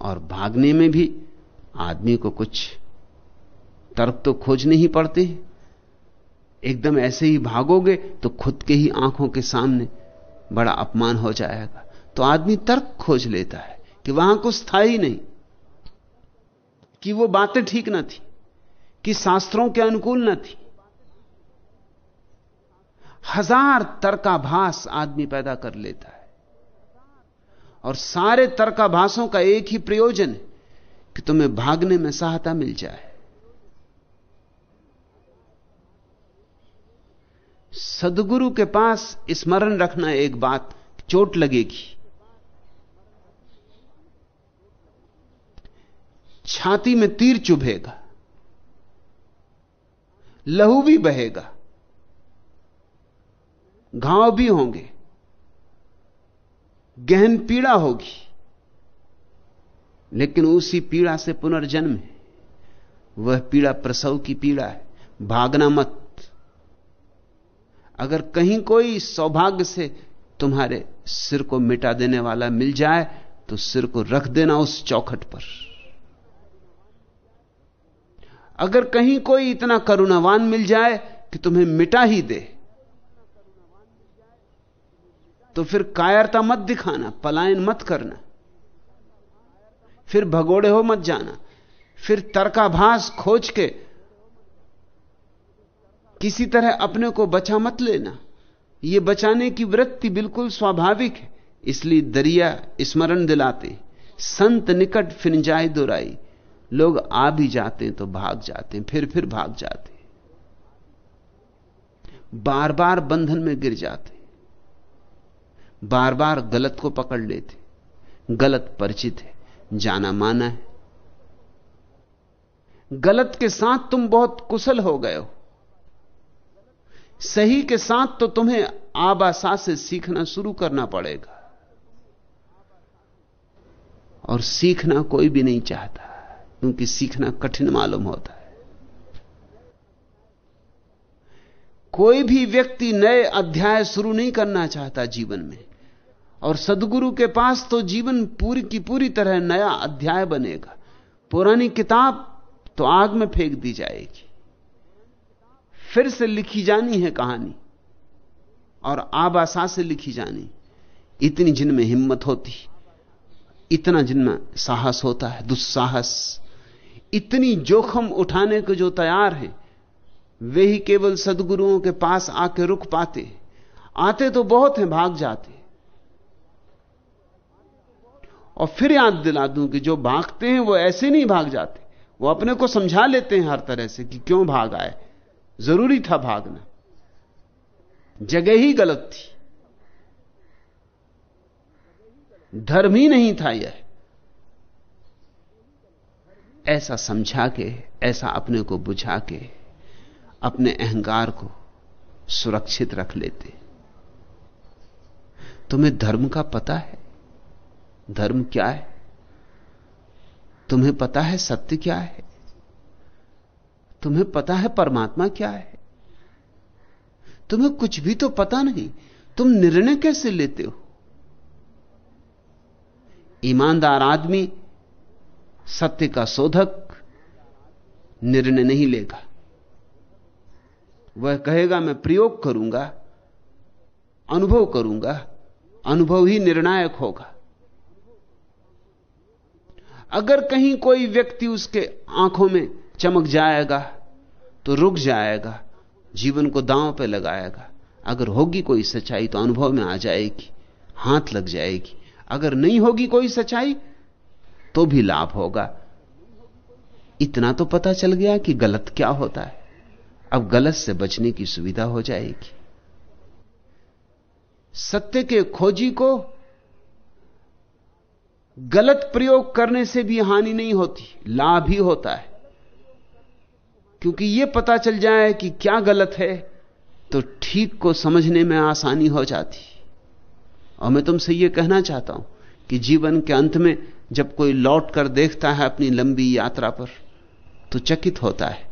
और भागने में भी आदमी को कुछ तर्क तो खोजने ही पड़ते हैं। एकदम ऐसे ही भागोगे तो खुद के ही आँखों के सामने बड़ा अपमान हो जाएगा। तो आदमी तर्क खोज लेता है कि वहाँ कुछ था ही नहीं, कि वो बातें ठीक ना थी। कि शास्त्रों के अनुकूल न थी। हज़ार तर्काभास आदमी पैदा कर लेता है। और सारे तर्काभासों का एक ही प्रयोजन है कि तुम्हें भागने में सहायता मिल जाए। सदगुरु के पास स्मरण रखना एक बात चोट लगेगी। छाती में तीर चुभेगा। लहू भी बहेगा, घाव भी होंगे, गहन पीड़ा होगी, लेकिन उसी पीड़ा से पुनर्जन्म है। वह पीड़ा प्रसव की पीड़ा है। भागना मत। अगर कहीं कोई सौभाग्य से तुम्हारे सिर को मिटा देने वाला मिल जाए तो सिर को रख देना उस चौखट पर। अगर कहीं कोई इतना करुणावान मिल जाए कि तुम्हें मिटा ही दे तो फिर कायरता मत दिखाना, पलायन मत करना। फिर भगोड़े हो मत जाना। फिर तर्काभास खोज के किसी तरह अपने को बचा मत लेना। यह बचाने की वृत्ति बिल्कुल स्वाभाविक है, इसलिए दरिया स्मरण दिलाते। संत निकट फिर जाए दुराई। लोग आ भी जाते हैं तो भाग जाते हैं, फिर फिर भाग जाते हैं। बार बार बंधन में गिर जाते हैं। बार बार गलत को पकड़ लेते गलत परिचित है, जाना माना है। गलत के साथ तुम बहुत कुशल हो गए हो। सही के साथ तो तुम्हें आबासा से सीखना शुरू करना पड़ेगा। और सीखना कोई भी नहीं चाहता। क्योंकि सीखना कठिन मालूम होता है। कोई भी व्यक्ति नए अध्याय शुरू नहीं करना चाहता जीवन में, और सदगुरु के पास तो जीवन पूरी की पूरी तरह नया अध्याय बनेगा। पुरानी किताब तो आग में फेंक दी जाएगी। फिर से लिखी जानी है कहानी, और आबासा से लिखी जानी। इतनी जिनमें हिम्मत होती, इतना जिनमें साहस होता है, दुस्साहस इतनी जोखम उठाने को जो तैयार है, वे ही केवल सदगुरुओं के पास आके रुक पाते आते तो बहुत हैं, भाग जाते और फिर याद दिला दूँ कि जो भागते हैं, वो ऐसे नहीं भाग जाते। वो अपने को समझा लेते हैं हर तरह से कि क्यों भाग आए। ज़रूरी था भागना। जगह ही गलत थी। धर्म ही नहीं था यह। ऐसा समझा के, ऐसा अपने को बुझा के, अपने अहंकार को सुरक्षित रख लेते। तुम्हें धर्म का पता है? धर्म क्या है? तुम्हें पता है सत्य क्या है? तुम्हें पता है परमात्मा क्या है? तुम्हें कुछ भी तो पता नहीं, तुम निर्णय कैसे लेते हो? ईमानदार आदमी सत्य का शोधक निर्णय नहीं लेगा। वह कहेगा, मैं प्रयोग करूँगा, अनुभव करूँगा, अनुभव ही निर्णायक होगा। अगर कहीं कोई व्यक्ति उसके आँखों में चमक जाएगा तो रुक जाएगा, जीवन को दांव पे लगाएगा। अगर होगी कोई सच्चाई तो अनुभव में आ जाएगी, हाथ लग जाएगी। अगर नहीं होगी कोई सच्चाई तो भी लाभ होगा। इतना तो पता चल गया कि गलत क्या होता है। अब गलत से बचने की सुविधा हो जाएगी। सत्य के खोजी को गलत प्रयोग करने से भी हानि नहीं होती, लाभ ही होता है। क्योंकि यह पता चल जाए कि क्या गलत है तो ठीक को समझने में आसानी हो जाती। और मैं तुमसे यह कहना चाहता हूँ कि जीवन के अंत में जब कोई लौट कर देखता है अपनी लंबी यात्रा पर तो चकित होता है।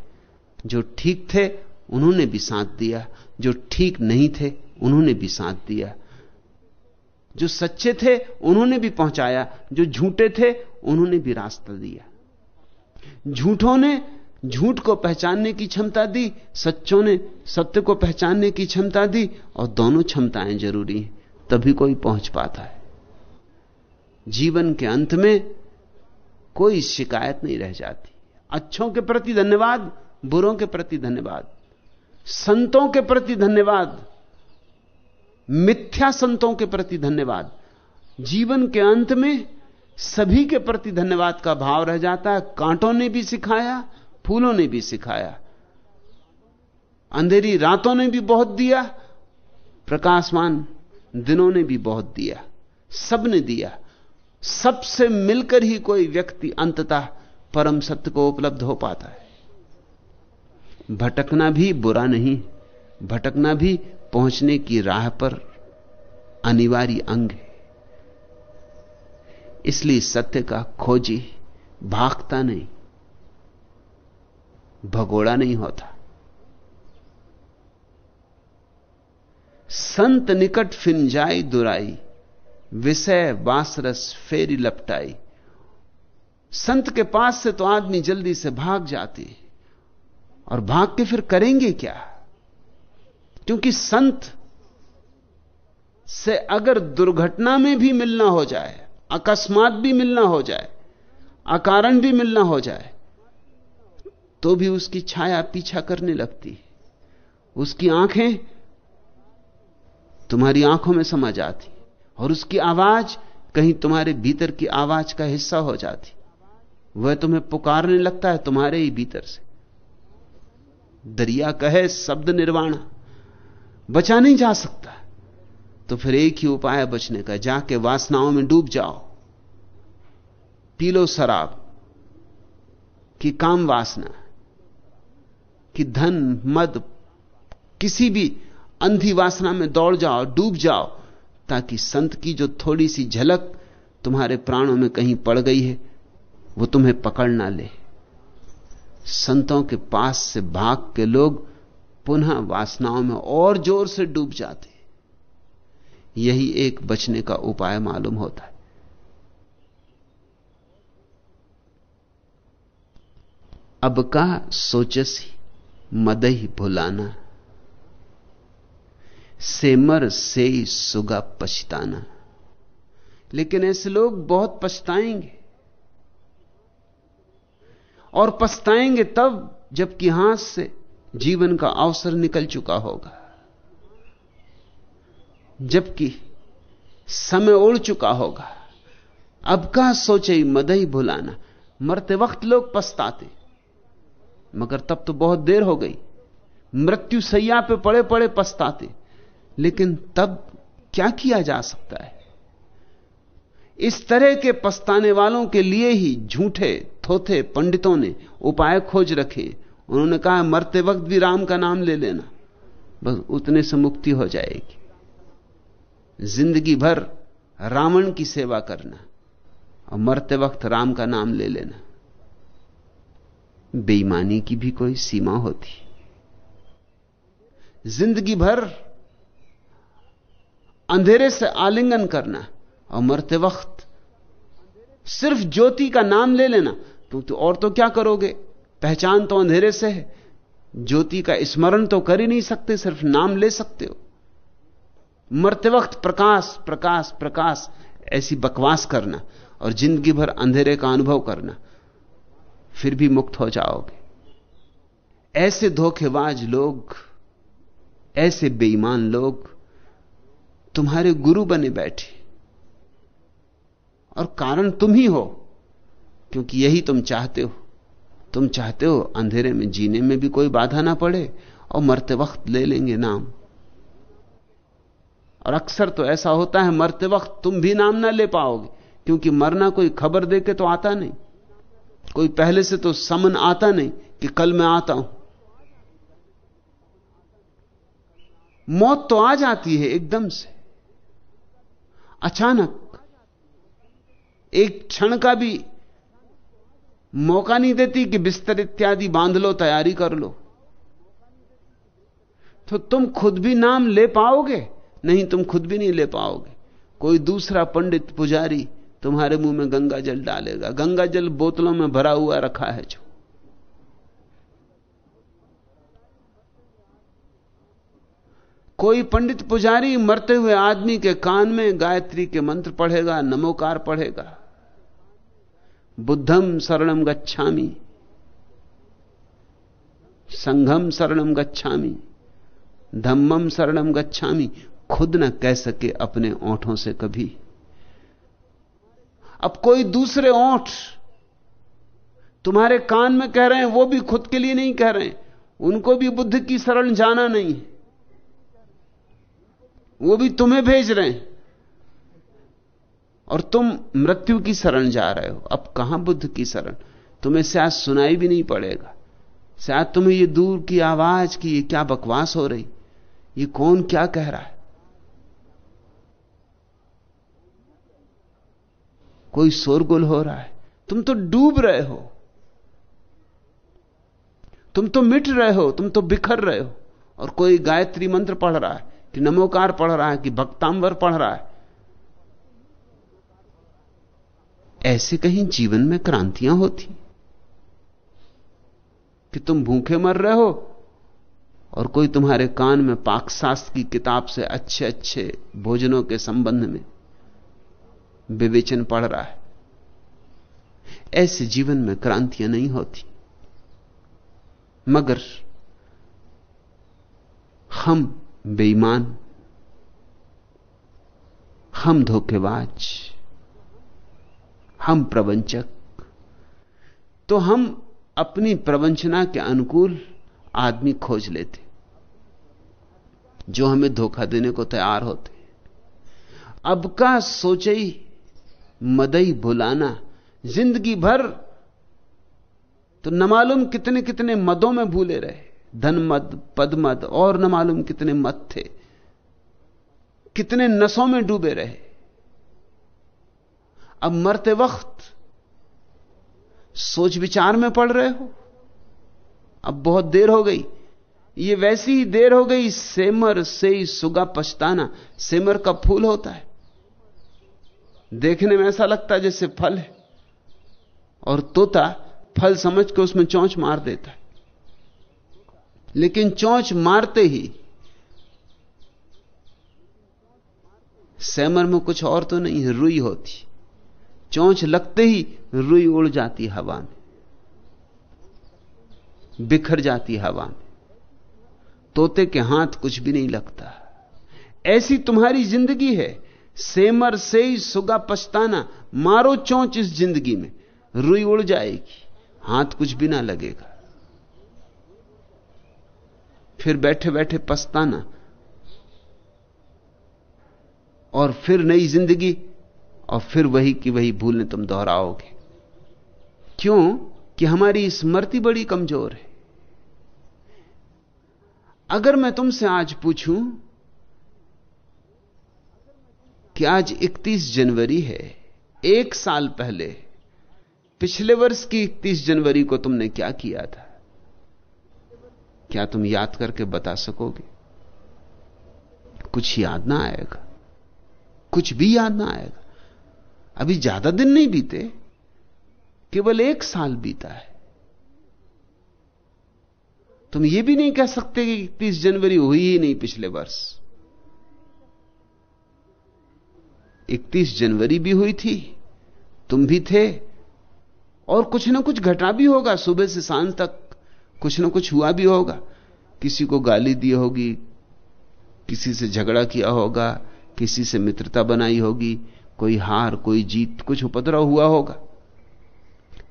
जो ठीक थे, उन्होंने भी साथ दिया। जो ठीक नहीं थे, उन्होंने भी साथ दिया। जो सच्चे थे, उन्होंने भी पहुँचाया। जो झूठे थे, उन्होंने भी रास्ता दिया। झूठों ने झूठ को पहचानने की क्षमता दी, सच्चों ने सत्य को पहचानने की क्षमता दी, और दोनों क्षमताएँ ज़रूरी हैं। तभी कोई पहुँच पाता है। जीवन के अंत में कोई शिकायत नहीं रह जाती। अच्छों के प्रति धन्यवाद, बुरों के प्रति धन्यवाद, संतों के प्रति धन्यवाद, मिथ्या संतों के प्रति धन्यवाद। जीवन के अंत में सभी के प्रति धन्यवाद का भाव रह जाता है। कांटों ने भी सिखाया, फूलों ने भी सिखाया। अंधेरी रातों ने भी बहुत दिया, प्रकाशमान दिनों ने भी बहुत दिया सबने दिया। सबसे मिलकर ही कोई व्यक्ति अंततः परम सत्य को उपलब्ध हो पाता है। भटकना भी बुरा नहीं, भटकना भी पहुँचने की राह पर अनिवार्य अंग है। इसलिए सत्य का खोजी भागता नहीं, भगोड़ा नहीं होता। संत निकट फिन दुराई विषय बासरस फेरी लपटाई। संत के पास से तो आदमी जल्दी से भाग जाते और भाग के फिर करेंगे क्या? क्योंकि संत से अगर दुर्घटना में भी मिलना हो जाए, अकस्मात भी मिलना हो जाए, अकारण भी मिलना हो जाए तो भी उसकी छाया पीछा करने लगती उसकी आँखें तुम्हारी आँखों में समा जाती और उसकी आवाज़ कहीं तुम्हारे भीतर की आवाज़ का हिस्सा हो जाती। वह तुम्हें पुकारने लगता है तुम्हारे ही भीतर से। दरिया कहे, शब्द निर्वाणा। बचा नहीं जा सकता। तो फिर एक ही उपाय बचने का, जाके वासनाओं में डूब जाओ। पी लो शराब, कि काम वासना, कि धन, मद, किसी भी अंधी वासना में दौड़ जाओ, डूब जाओ। ताकि संत की जो थोड़ी सी झलक तुम्हारे प्राणों में कहीं पड़ गई है, वो तुम्हें पकड़ ना ले। संतों के पास से भाग के लोग पुनः वासनाओं में और ज़ोर से डूब जाते। यही एक बचने का उपाय मालूम होता है। अब का सोचसी मदही भुलाना। सेमर से सुगा पछताना। लेकिन ऐसे लोग बहुत पछताएँगे। और पछताएँगे तब, जबकि हाथ से जीवन का अवसर निकल चुका होगा। जबकि समय उड़ चुका होगा। अब का सोचे मदई भुलाना। मरते वक्त लोग पछताते। मगर तब तो बहुत देर हो गई। मृत्यु सैया पे पड़े पड़े पछताते। लेकिन तब क्या किया जा सकता है? इस तरह के पछताने वालों के लिए ही झूठे, थोथे पंडितों ने उपाय खोज रखे। उन्होंने कहा, मरते वक्त भी राम का नाम ले लेना। बस उतने से मुक्ति हो जाएगी। ज़िंदगी भर रावण की सेवा करना और मरते वक्त राम का नाम ले लेना। बेईमानी की भी कोई सीमा होती। ज़िंदगी भर अंधेरे से आलिंगन करना और मरते वक्त सिर्फ़ ज्योति का नाम ले लेना। तो, तो और तो क्या करोगे? पहचान तो अंधेरे से है। ज्योति का स्मरण तो कर ही नहीं सकते सिर्फ़ नाम ले सकते हो। मरते वक्त प्रकाश प्रकाश प्रकाश ऐसी बकवास करना और ज़िंदगी भर अंधेरे का अनुभव करना। फिर भी मुक्त हो जाओगे। ऐसे धोखेबाज लोग ऐसे बेईमान लोग तुम्हारे गुरु बने बैठे। और कारण तुम ही हो, क्योंकि यही तुम चाहते हो। तुम चाहते हो अंधेरे में जीने में भी कोई बाधा ना पड़े और मरते वक्त ले लेंगे नाम। और अक्सर तो ऐसा होता है, मरते वक्त तुम भी नाम ना ले पाओगे, क्योंकि मरना कोई खबर दे के तो आता नहीं। कोई पहले से तो समन आता नहीं कि कल मैं आता हूँ। मौत तो आ जाती है एकदम से। अचानक एक क्षण का भी मौका नहीं देती कि बिस्तर इत्यादि बाँध लो, तैयारी कर लो। तो तुम खुद भी नाम ले पाओगे? नहीं, तुम खुद भी नहीं ले पाओगे। कोई दूसरा पंडित पुजारी तुम्हारे मुँह में गंगा जल डालेगा। गंगा जल बोतलों में भरा हुआ रखा है जो। कोई पंडित पुजारी मरते हुए आदमी के कान में गायत्री के मंत्र पढ़ेगा, नमोकार पढ़ेगा। बुद्धम शरणम गच्छामी। संघम शरणम गच्छामी। धम्मम शरणम गच्छामी। खुद न कह सके अपने ओंठों से कभी। अब कोई दूसरे ओंठ तुम्हारे कान में कह रहे हैं, वो भी खुद के लिए नहीं कह रहे हैं। उनको भी बुद्ध की शरण जाना नहीं है। वो भी तुम्हें भेज रहे हैं। और तुम मृत्यु की शरण जा रहे हो। अब कहाँ बुद्ध की शरण? तुम्हें शायद सुनाई भी नहीं पड़ेगा। शायद तुम्हें ये दूर की आवाज़ की ये क्या बकवास हो रही? ये कौन क्या कह रहा है? कोई शोरगुल हो रहा है। तुम तो डूब रहे हो। तुम तो मिट रहे हो। तुम तो बिखर रहे हो। और कोई गायत्री मंत्र पढ़ रहा है। कि नमोकार पढ़ रहा है कि भक्तांबर पढ़ रहा है। ऐसे कहीं जीवन में क्रांतियाँ होती कि तुम भूखे मर रहे हो और कोई तुम्हारे कान में पाकशास्त्र की किताब से अच्छे अच्छे भोजनों के संबंध में विवेचन पढ़ रहा है। ऐसे जीवन में क्रांतियाँ नहीं होती। मगर हम बेईमान, हम धोखेबाज, हम प्रवंचक तो हम अपनी प्रवंचना के अनुकूल आदमी खोज लेते, जो हमें धोखा देने को तैयार होते। अब का सोचई, मदई भुलाना, ज़िंदगी भर तो न मालूम कितने कितने मदों में भूले रहे। धन मद पद और न मालूम कितने मत थे। कितने नसों में डूबे रहे। अब मरते वक्त सोच विचार में पड़ रहे हो। अब बहुत देर हो गई। ये वैसी ही देर हो गई, सेमर से ही सुगा पछताना। सेमर का फूल होता है। देखने में ऐसा लगता है जैसे फल है। और तोता फल समझ के उसमें चौंच मार देता है। लेकिन चौंच मारते ही सैमर में कुछ और तो नहीं है रुई होती। चौंच लगते ही रुई उड़ जाती हवा में। बिखर जाती हवा में। तोते के हाथ कुछ भी नहीं लगता। ऐसी तुम्हारी ज़िंदगी है। सेमर से ही सुगा पछताना, मारो चौंच इस ज़िंदगी में। रुई उड़ जाएगी। हाथ कुछ भी ना लगेगा। फिर बैठे बैठे पछताना। और फिर नई ज़िंदगी, और फिर वही की वही भूलें तुम दोहराओगे। क्यों? कि हमारी स्मृति बड़ी कमज़ोर है। अगर मैं तुमसे आज पूछूँ कि आज 31 जनवरी है, एक साल पहले, पिछले वर्ष की 31 जनवरी को तुमने क्या किया था? क्या तुम याद करके बता सकोगे? कुछ याद ना आएगा। कुछ भी याद ना आएगा। अभी ज़्यादा दिन नहीं बीते, केवल एक साल बीता है। तुम ये भी नहीं कह सकते कि इकतीस जनवरी हुई ही नहीं पिछले वर्ष। इकतीस जनवरी भी हुई थी, तुम भी थे, और कुछ ना कुछ घटा भी होगा, सुबह से साँझ तक। कुछ ना कुछ हुआ भी होगा। किसी को गाली दी होगी, किसी से झगड़ा किया होगा, किसी से मित्रता बनाई होगी, कोई हार, कोई जीत, कुछ उपद्रव हुआ होगा।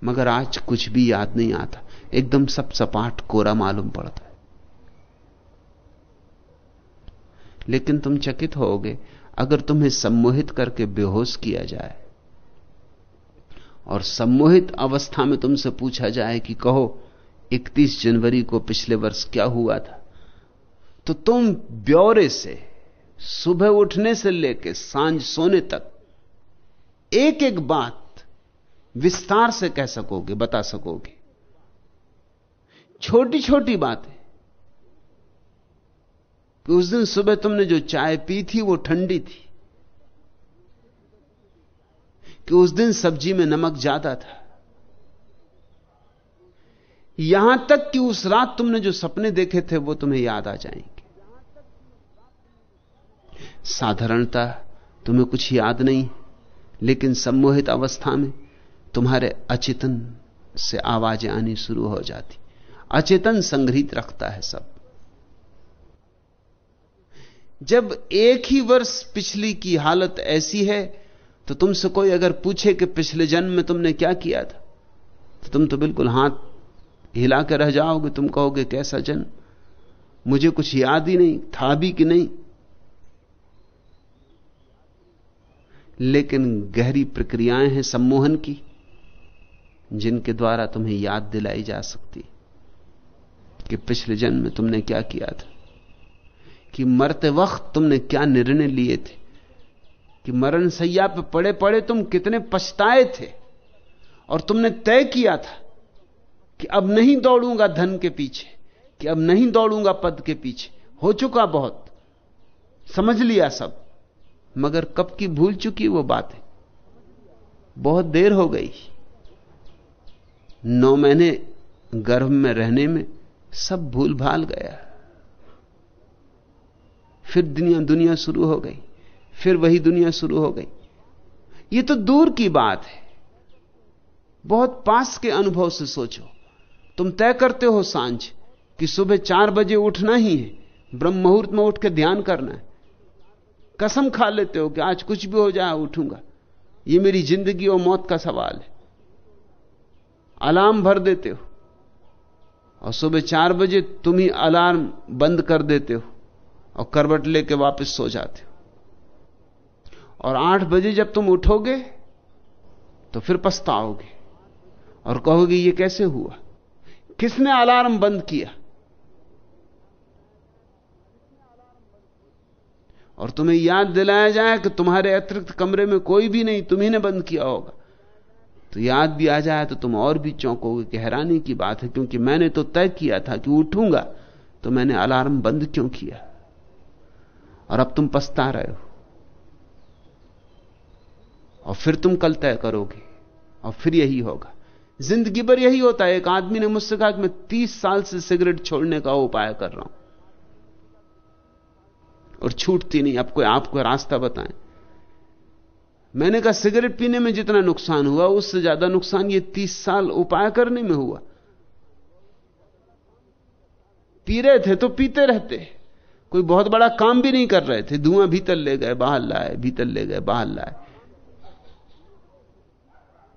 मगर आज कुछ भी याद नहीं आता। एकदम सब सपाट कोरा मालूम पड़ता है। लेकिन तुम चकित होगे, अगर तुम्हें सम्मोहित करके बेहोश किया जाए, और सम्मोहित अवस्था में तुमसे पूछा जाए कि कहो 31 जनवरी को पिछले वर्ष क्या हुआ था? तो तुम ब्यौरे से, सुबह उठने से लेकर साँझ सोने तक एक एक बात विस्तार से कह सकोगे, बता सकोगे। छोटी छोटी बातें। कि उस दिन सुबह तुमने जो चाय पी थी, वो ठंडी थी। कि उस दिन सब्ज़ी में नमक ज़्यादा था। यहाँ तक कि उस रात तुमने जो सपने देखे थे, वो तुम्हें याद आ जाएँगे। साधारणता तुम्हें कुछ याद नहीं, लेकिन सम्मोहित अवस्था में तुम्हारे अचेतन से आवाज़ें आनी शुरू हो जाती। अचेतन संग्रहित रखता है सब। जब एक ही वर्ष पिछली की हालत ऐसी है तो तुमसे कोई अगर पूछे कि पिछले जन्म में तुमने क्या किया था तो तुम तो बिल्कुल हाथ हिला कर रह जाओगे, तुम कहोगे, कैसा जन्म? मुझे कुछ याद ही नहीं, था भी कि नहीं। लेकिन गहरी प्रक्रियाएँ हैं सम्मोहन की, जिनके द्वारा तुम्हें याद दिलाई जा सकती कि पिछले जन्म में तुमने क्या किया था, कि मरते वक्त तुमने क्या निर्णय लिए थे, कि मरण सैया पे पड़े पड़े तुम कितने पछताए थे, और तुमने तय किया था कि अब नहीं दौड़ूँगा धन के पीछे, कि अब नहीं दौड़ूँगा पद के पीछे। हो चुका बहुत। समझ लिया सब। मगर कब की भूल चुकी वो बात है। बहुत देर हो गई। नौ महीने गर्भ में रहने में सब भूल भाल गया। फिर दुनिया दुनिया शुरू हो गई। फिर वही दुनिया शुरू हो गई। ये तो दूर की बात है। बहुत पास के अनुभव से सोचो। तुम तय करते हो साँझ कि सुबह चार बजे उठना ही है। ब्रह्म मुहूर्त में उठ के ध्यान करना है। कसम खा लेते हो कि आज कुछ भी हो जाए, उठूँगा। ये मेरी ज़िंदगी और मौत का सवाल है। अलार्म भर देते हो। और सुबह चार बजे तुम ही अलार्म बंद कर देते हो और करवट लेके वापस सो जाते हो। और आठ बजे जब तुम उठोगे तो फिर पछताओगे। और कहोगे, ये कैसे हुआ? किसने अलार्म बंद किया? और तुम्हें याद दिलाया जाए कि तुम्हारे अतिरिक्त कमरे में कोई भी नहीं, तुम्ही ने बंद किया होगा। तो याद भी आ जाए तो तुम और भी चौंकोगे कि हैरानी की बात है, क्योंकि मैंने तो तय किया था कि उठूँगा तो मैंने अलार्म बंद क्यों किया? और अब तुम पछता रहे हो। और फिर तुम कल तय करोगे, और फिर यही होगा। ज़िंदगी भर यही होता है। एक आदमी ने मुझसे कहा कि मैं तीस साल से सिगरेट छोड़ने का उपाय कर रहा हूँ। और छूटती नहीं। अब कोई आपको रास्ता बताएँ। मैंने कहा, सिगरेट पीने में जितना नुकसान हुआ, उससे ज़्यादा नुकसान ये तीस साल उपाय करने में हुआ। पी रहे थे तो पीते रहते। कोई बहुत बड़ा काम भी नहीं कर रहे थे। धुआँ भीतर ले गए, बाहर लाए, भीतर ले गए, बाहर लाए।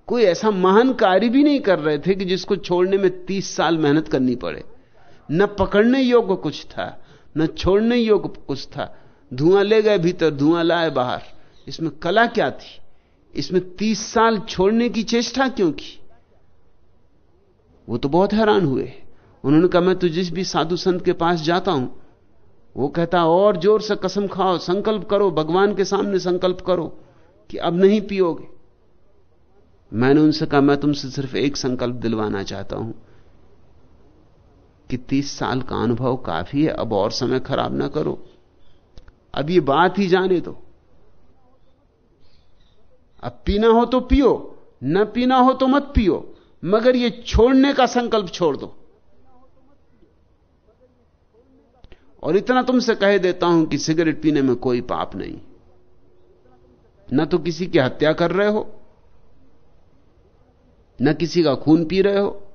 कोई ऐसा महान कार्य भी नहीं कर रहे थे कि जिसको छोड़ने में तीस साल मेहनत करनी पड़े। न पकड़ने योग्य कुछ था, न छोड़ने योग्य कुछ था। धुआँ ले गए भीतर, धुआँ लाए बाहर। इसमें कला क्या थी? इसमें तीस साल छोड़ने की चेष्टा क्यों की? वो तो बहुत हैरान हुए। उन्होंने कहा, मैं तो जिस भी साधु संत के पास जाता हूँ, वो कहता, और ज़ोर से कसम खाओ, संकल्प करो, भगवान के सामने संकल्प करो कि अब नहीं पियोगे। मैंने उनसे कहा, मैं तुमसे सिर्फ़ एक संकल्प दिलवाना चाहता हूँ कि तीस साल का अनुभव काफ़ी है, अब और समय खराब ना करो। अब ये बात ही जाने दो। अब पीना हो तो पियो, न पीना हो तो मत पियो, मगर ये छोड़ने का संकल्प छोड़ दो। और इतना तुमसे कह देता हूँ कि सिगरेट पीने में कोई पाप नहीं। न तो किसी की हत्या कर रहे हो न किसी का खून पी रहे हो,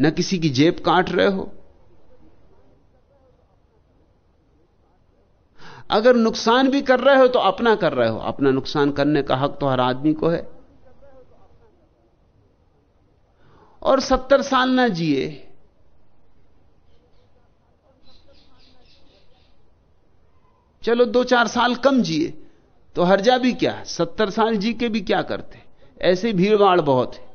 न किसी की जेब काट रहे हो। अगर नुकसान भी कर रहे हो तो अपना कर रहे हो। अपना नुकसान करने का हक तो हर आदमी को है। और सत्तर साल ना जिए। चलो दो चार साल कम जिए। तो हर्जा भी क्या? सत्तर साल जी के भी क्या करते? ऐसे भीड़ भाड़ बहुत है।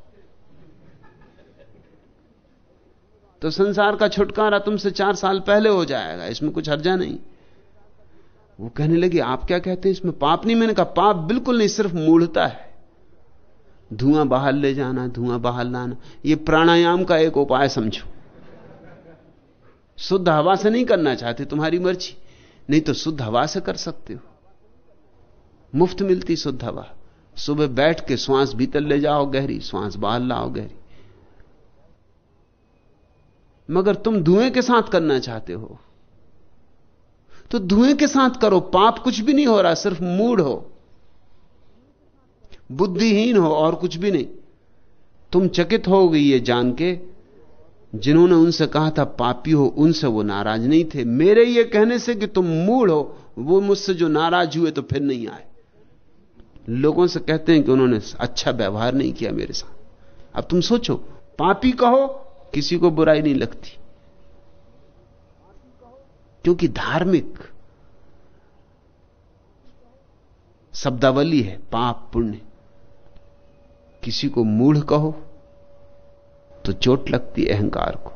तो संसार का छुटकारा तुमसे चार साल पहले हो जाएगा, इसमें कुछ हर्जा नहीं। वो कहने लगी, आप क्या कहते हैं? इसमें पाप नहीं। मैंने कहा, पाप बिल्कुल नहीं, सिर्फ़ मूढ़ता है। धुआँ बाहर ले जाना, धुआँ बाहर लाना, ये प्राणायाम का एक उपाय समझो। शुद्ध हवा से नहीं करना चाहते तुम्हारी मर्ज़ी, नहीं तो शुद्ध हवा से कर सकते हो। मुफ़्त मिलती शुद्ध हवा। सुबह बैठ के श्वास भीतर ले जाओ गहरी, श्वास बाहर लाओ गहरी। मगर तुम धुएँ के साथ करना चाहते हो। तो धुएँ के साथ करो, पाप कुछ भी नहीं हो रहा, सिर्फ़ मूड हो। बुद्धिहीन हो और कुछ भी नहीं। तुम चकित हो गई ये जान के, जिन्होंने उनसे कहा था, पापी हो, उनसे वो नाराज़ नहीं थे। मेरे ये कहने से कि तुम मूड हो, वो मुझसे जो नाराज़ हुए तो फिर नहीं आए। लोगों से कहते हैं कि उन्होंने अच्छा व्यवहार नहीं किया मेरे साथ। अब तुम सोचो, पापी कहो किसी को बुराई नहीं लगती। क्योंकि धार्मिक शब्दावली है, पाप पुण्य। किसी को मूढ़ कहो तो चोट लगती अहंकार को।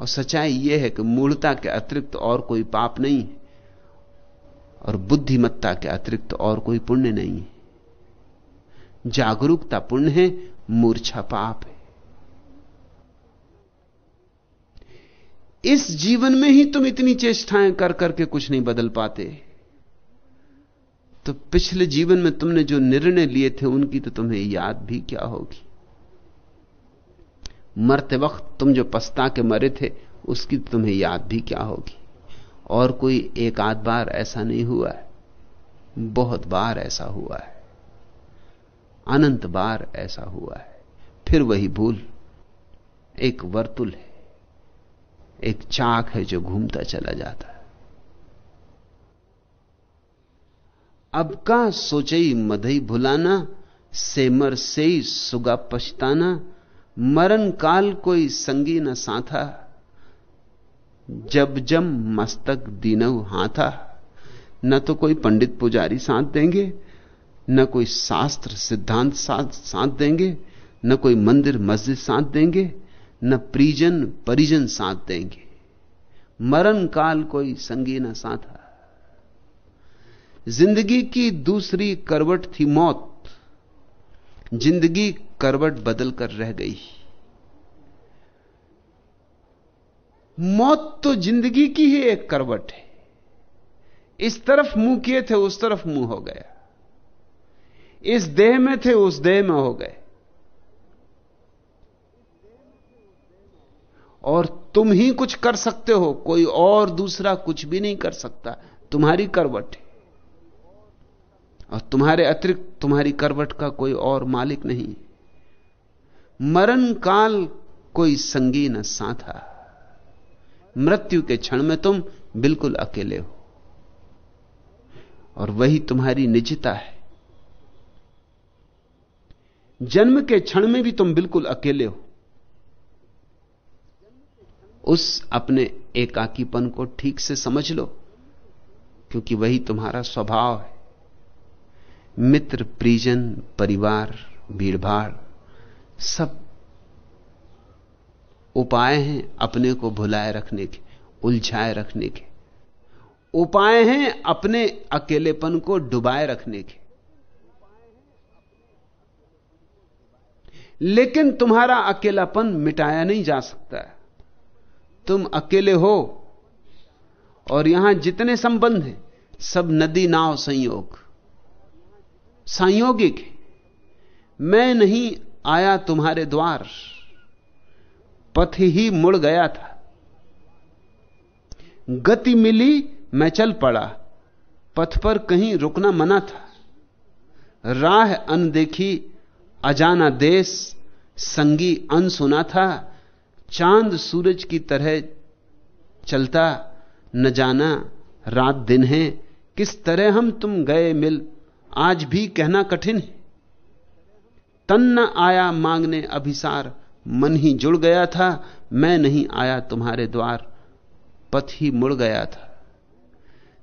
और सच्चाई यह है कि मूढ़ता के अतिरिक्त और कोई पाप नहीं है, और बुद्धिमत्ता के अतिरिक्त और कोई पुण्य नहीं है। जागरूकता पुण्य है मूर्छा पाप है। इस जीवन में ही तुम इतनी चेष्टाएँ कर करके कुछ नहीं बदल पाते। तो पिछले जीवन में तुमने जो निर्णय लिए थे, उनकी तो तुम्हें याद भी क्या होगी? मरते वक्त तुम जो पछता के मरे थे, उसकी तो तुम्हें याद भी क्या होगी? और कोई एक आध बार ऐसा नहीं हुआ है। बहुत बार ऐसा हुआ है। अनंत बार ऐसा हुआ है। फिर वही भूल। एक वर्तुल है। एक चाक है जो घूमता चला जाता है। अब का सोचई मधई भुलाना, सेमर से सुगा पछताना, मरण काल कोई संगी न साथा, जब जम मस्तक दीनव हाथा। न तो कोई पंडित पुजारी साथ देंगे न कोई शास्त्र सिद्धांत साथ देंगे, न कोई मंदिर मस्जिद साथ देंगे, न परिजन परिजन साथ देंगे। मरण काल कोई संगी न साथा ज़िंदगी की दूसरी करवट थी मौत। ज़िंदगी करवट बदल कर रह गई। मौत तो ज़िंदगी की ही एक करवट है। इस तरफ़ मुँह किए थे, उस तरफ़ मुँह हो गया। इस देह में थे, उस देह में हो गए। और तुम ही कुछ कर सकते हो, कोई और दूसरा कुछ भी नहीं कर सकता। तुम्हारी करवट है। और तुम्हारे अतिरिक्त तुम्हारी करवट का कोई और मालिक नहीं मरण काल कोई संगी न साथा मृत्यु के क्षण में तुम बिल्कुल अकेले हो। और वही तुम्हारी निजता है। जन्म के क्षण में भी तुम बिल्कुल अकेले हो। उस अपने एकाकीपन को ठीक से समझ लो, क्योंकि वही तुम्हारा स्वभाव है। मित्र, परिजन, परिवार, भीड़भाड़, सब उपाय हैं अपने को भुलाए रखने के, उलझाए रखने के। उपाय हैं अपने अकेलेपन को डुबाए रखने के। लेकिन तुम्हारा अकेलापन मिटाया नहीं जा सकता तुम अकेले हो और यहाँ जितने संबंध हैं, सब नदी नाव संयोग। संयोगिक है। मैं नहीं आया तुम्हारे द्वार। पथ ही मुड़ गया था। गति मिली, मैं चल पड़ा। पथ पर कहीं रुकना मना था। राह अनदेखी अजाना देश, संगी अन सुना था, चाँद सूरज की तरह चलता, न जाना रात दिन है, किस तरह हम तुम गए मिल, आज भी कहना कठिन है। तन न आया मांगने अभिसार, मन ही जुड़ गया था, मैं नहीं आया तुम्हारे द्वार, पथ ही मुड़ गया था।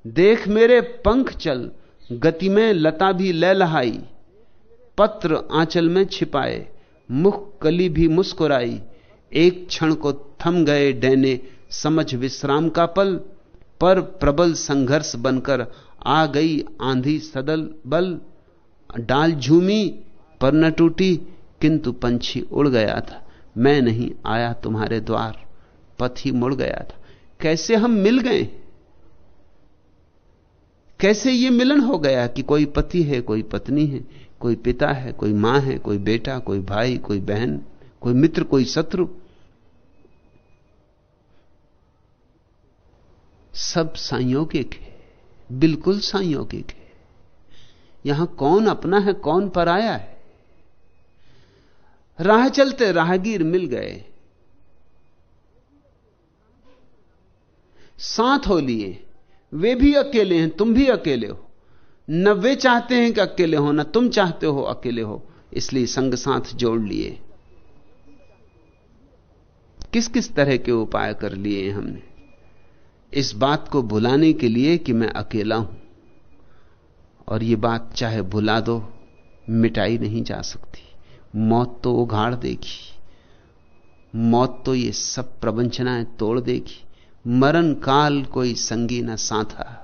देख मेरे पंख चल, गति में लता भी ले लहाई पत्र आंचल में छिपाए, मुख कली भी मुस्कुराई, एक क्षण को थम गए डैने समझ विश्राम का पल, पर प्रबल संघर्ष बनकर आ गई आंधी सदल बल। डाल झूमी, पर न टूटी, किंतु पंछी उड़ गया था। मैं नहीं आया तुम्हारे द्वार, पथ ही मुड़ गया था। कैसे हम मिल गए? कैसे ये मिलन हो गया कि कोई पति है, कोई पत्नी है? कोई पिता है, कोई माँ है, कोई बेटा, कोई भाई, कोई बहन, कोई मित्र, कोई शत्रु। सब संयोगिक है, बिल्कुल संयोगिक है। यहाँ कौन अपना है, कौन पराया है? राह चलते राहगीर मिल गए। साथ हो लिए, वे भी अकेले हैं, तुम भी अकेले हो। न वे चाहते हैं कि अकेले हो, न तुम चाहते हो अकेले हो। इसलिए संग साथ जोड़ लिए। किस किस तरह के उपाय कर लिए हमने? इस बात को भुलाने के लिए कि मैं अकेला हूँ। और यह बात चाहे भुला दो, मिटाई नहीं जा सकती। मौत तो उघाड़ देगी। मौत तो ये सब प्रवंचनाएँ तोड़ देगी। मरण काल कोई संगी न साथा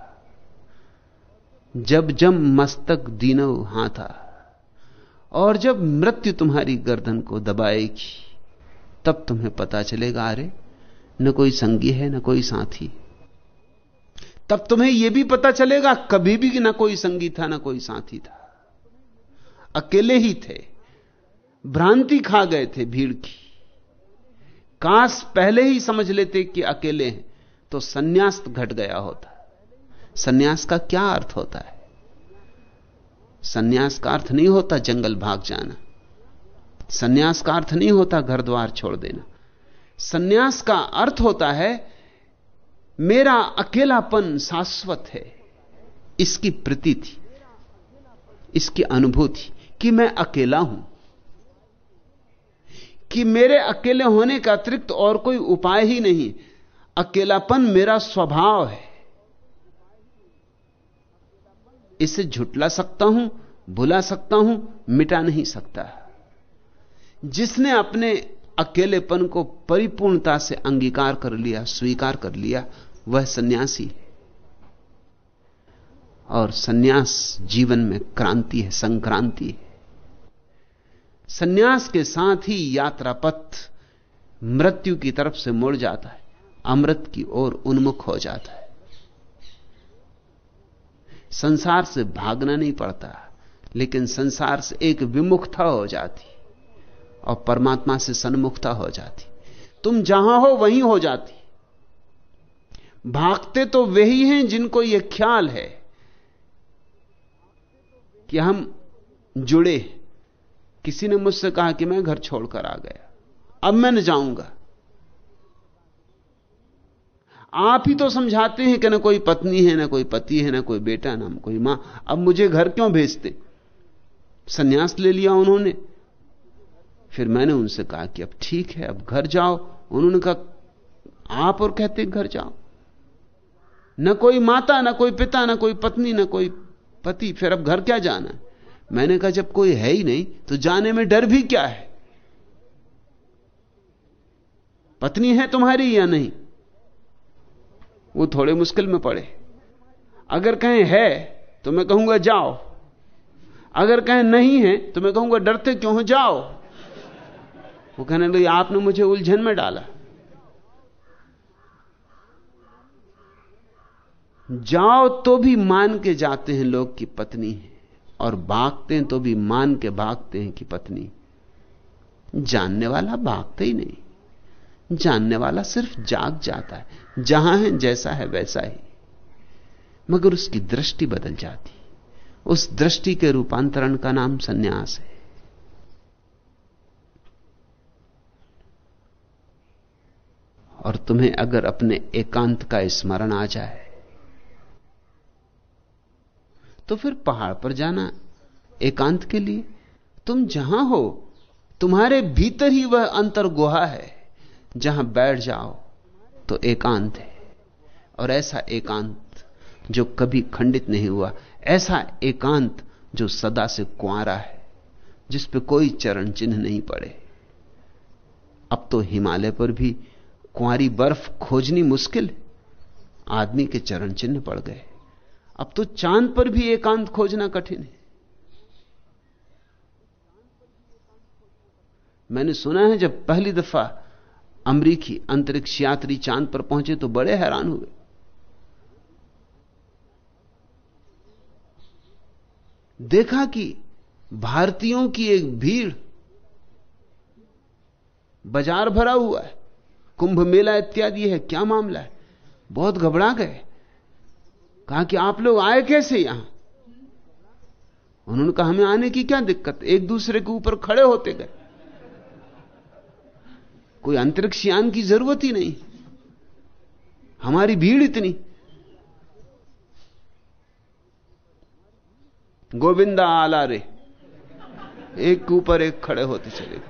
जब जब मस्तक दीनव हाथा, और जब मृत्यु तुम्हारी गर्दन को दबाएगी, तब तुम्हें पता चलेगा, अरे, न कोई संगी है, न कोई साथी। तब तुम्हें यह भी पता चलेगा, कभी भी ना कोई संगी था, ना कोई साथी था। अकेले ही थे, भ्रांति खा गए थे भीड़ की। काश पहले ही समझ लेते कि अकेले हैं तो सन्यास घट गया होता। सन्यास का क्या अर्थ होता है? सन्यास का अर्थ नहीं होता जंगल भाग जाना। सन्यास का अर्थ नहीं होता घर द्वार छोड़ देना। सन्यास का अर्थ होता है, मेरा अकेलापन शाश्वत है, इसकी प्रती थी इसकी अनुभूति कि मैं अकेला हूँ। कि मेरे अकेले होने का अतिरिक्त और कोई उपाय ही नहीं। अकेलापन मेरा स्वभाव है। इसे झुटला सकता हूँ, भुला सकता हूँ, मिटा नहीं सकता। जिसने अपने अकेलेपन को परिपूर्णता से अंगीकार कर लिया, स्वीकार कर लिया, वह सन्यासी है। और सन्यास जीवन में क्रांति है, संक्रांति है। सन्यास के साथ ही यात्रा पथ मृत्यु की तरफ़ से मुड़ जाता है, अमृत की ओर उन्मुख हो जाता है। संसार से भागना नहीं पड़ता, लेकिन संसार से एक विमुखता हो जाती और परमात्मा से सन्मुखता हो जाती। तुम जहाँ हो, वहीं हो जाती। भागते तो वही हैं जिनको यह ख्याल है कि हम जुड़े किसी ने मुझसे कहा कि मैं घर छोड़कर आ गया। अब मैं न जाऊँगा। आप ही तो समझाते हैं कि ना कोई पत्नी है, ना कोई पति है, ना कोई बेटा, ना कोई माँ। अब मुझे घर क्यों भेजते? सन्यास ले लिया उन्होंने। फिर मैंने उनसे कहा कि अब ठीक है, अब घर जाओ। उन्होंने कहा, आप और कहते घर जाओ। न कोई माता, ना कोई पिता, ना कोई पत्नी, ना कोई पति, फिर अब घर क्या जाना है? मैंने कहा, जब कोई है ही नहीं तो जाने में डर भी क्या है? पत्नी है तुम्हारी या नहीं? वो थोड़े मुश्किल में पड़े। अगर कहें है तो मैं कहूँगा जाओ। अगर कहें नहीं है तो मैं कहूँगा डरते क्यों हो, जाओ। वो कहने लगे, आपने मुझे उलझन में डाला। जाओ तो भी मान के जाते हैं लोग की पत्नी है, और भागते हैं तो भी मान के भागते हैं कि पत्नी। जानने वाला भागते ही नहीं। जानने वाला सिर्फ़ जाग जाता है। जहाँ है, जैसा है, वैसा ही। मगर उसकी दृष्टि बदल जाती। उस दृष्टि के रूपांतरण का नाम सन्यास है। और तुम्हें अगर अपने एकांत का स्मरण आ जाए तो फिर पहाड़ पर जाना एकांत के लिए। तुम जहाँ हो, तुम्हारे भीतर ही वह अंतर गुहा है, जहाँ बैठ जाओ। तो एकांत है। और ऐसा एकांत जो कभी खंडित नहीं हुआ, ऐसा एकांत जो सदा से कुआरा है, जिस पे कोई चरण चिन्ह नहीं पड़े। अब तो हिमालय पर भी कुआरी बर्फ़ खोजनी मुश्किल आदमी के चरण चिन्ह पड़ गए। अब तो चाँद पर भी एकांत खोजना कठिन है। मैंने सुना है जब पहली दफ़ा अमरीकी अंतरिक्ष यात्री चाँद पर पहुँचे तो बड़े हैरान हुए। देखा कि भारतीयों की एक भीड़ बाज़ार भरा हुआ है, कुंभ मेला इत्यादि है, क्या मामला है? बहुत घबरा गए। कहा कि आप लोग आए कैसे यहाँ? उन्होंने कहा, हमें आने की क्या दिक्कत? एक दूसरे के ऊपर खड़े होते गए। कोई अंतरिक्ष यान की ज़रूरत ही नहीं। हमारी भीड़ इतनी। गोविंदा आला रे। एक ऊपर एक खड़े होते चले गए।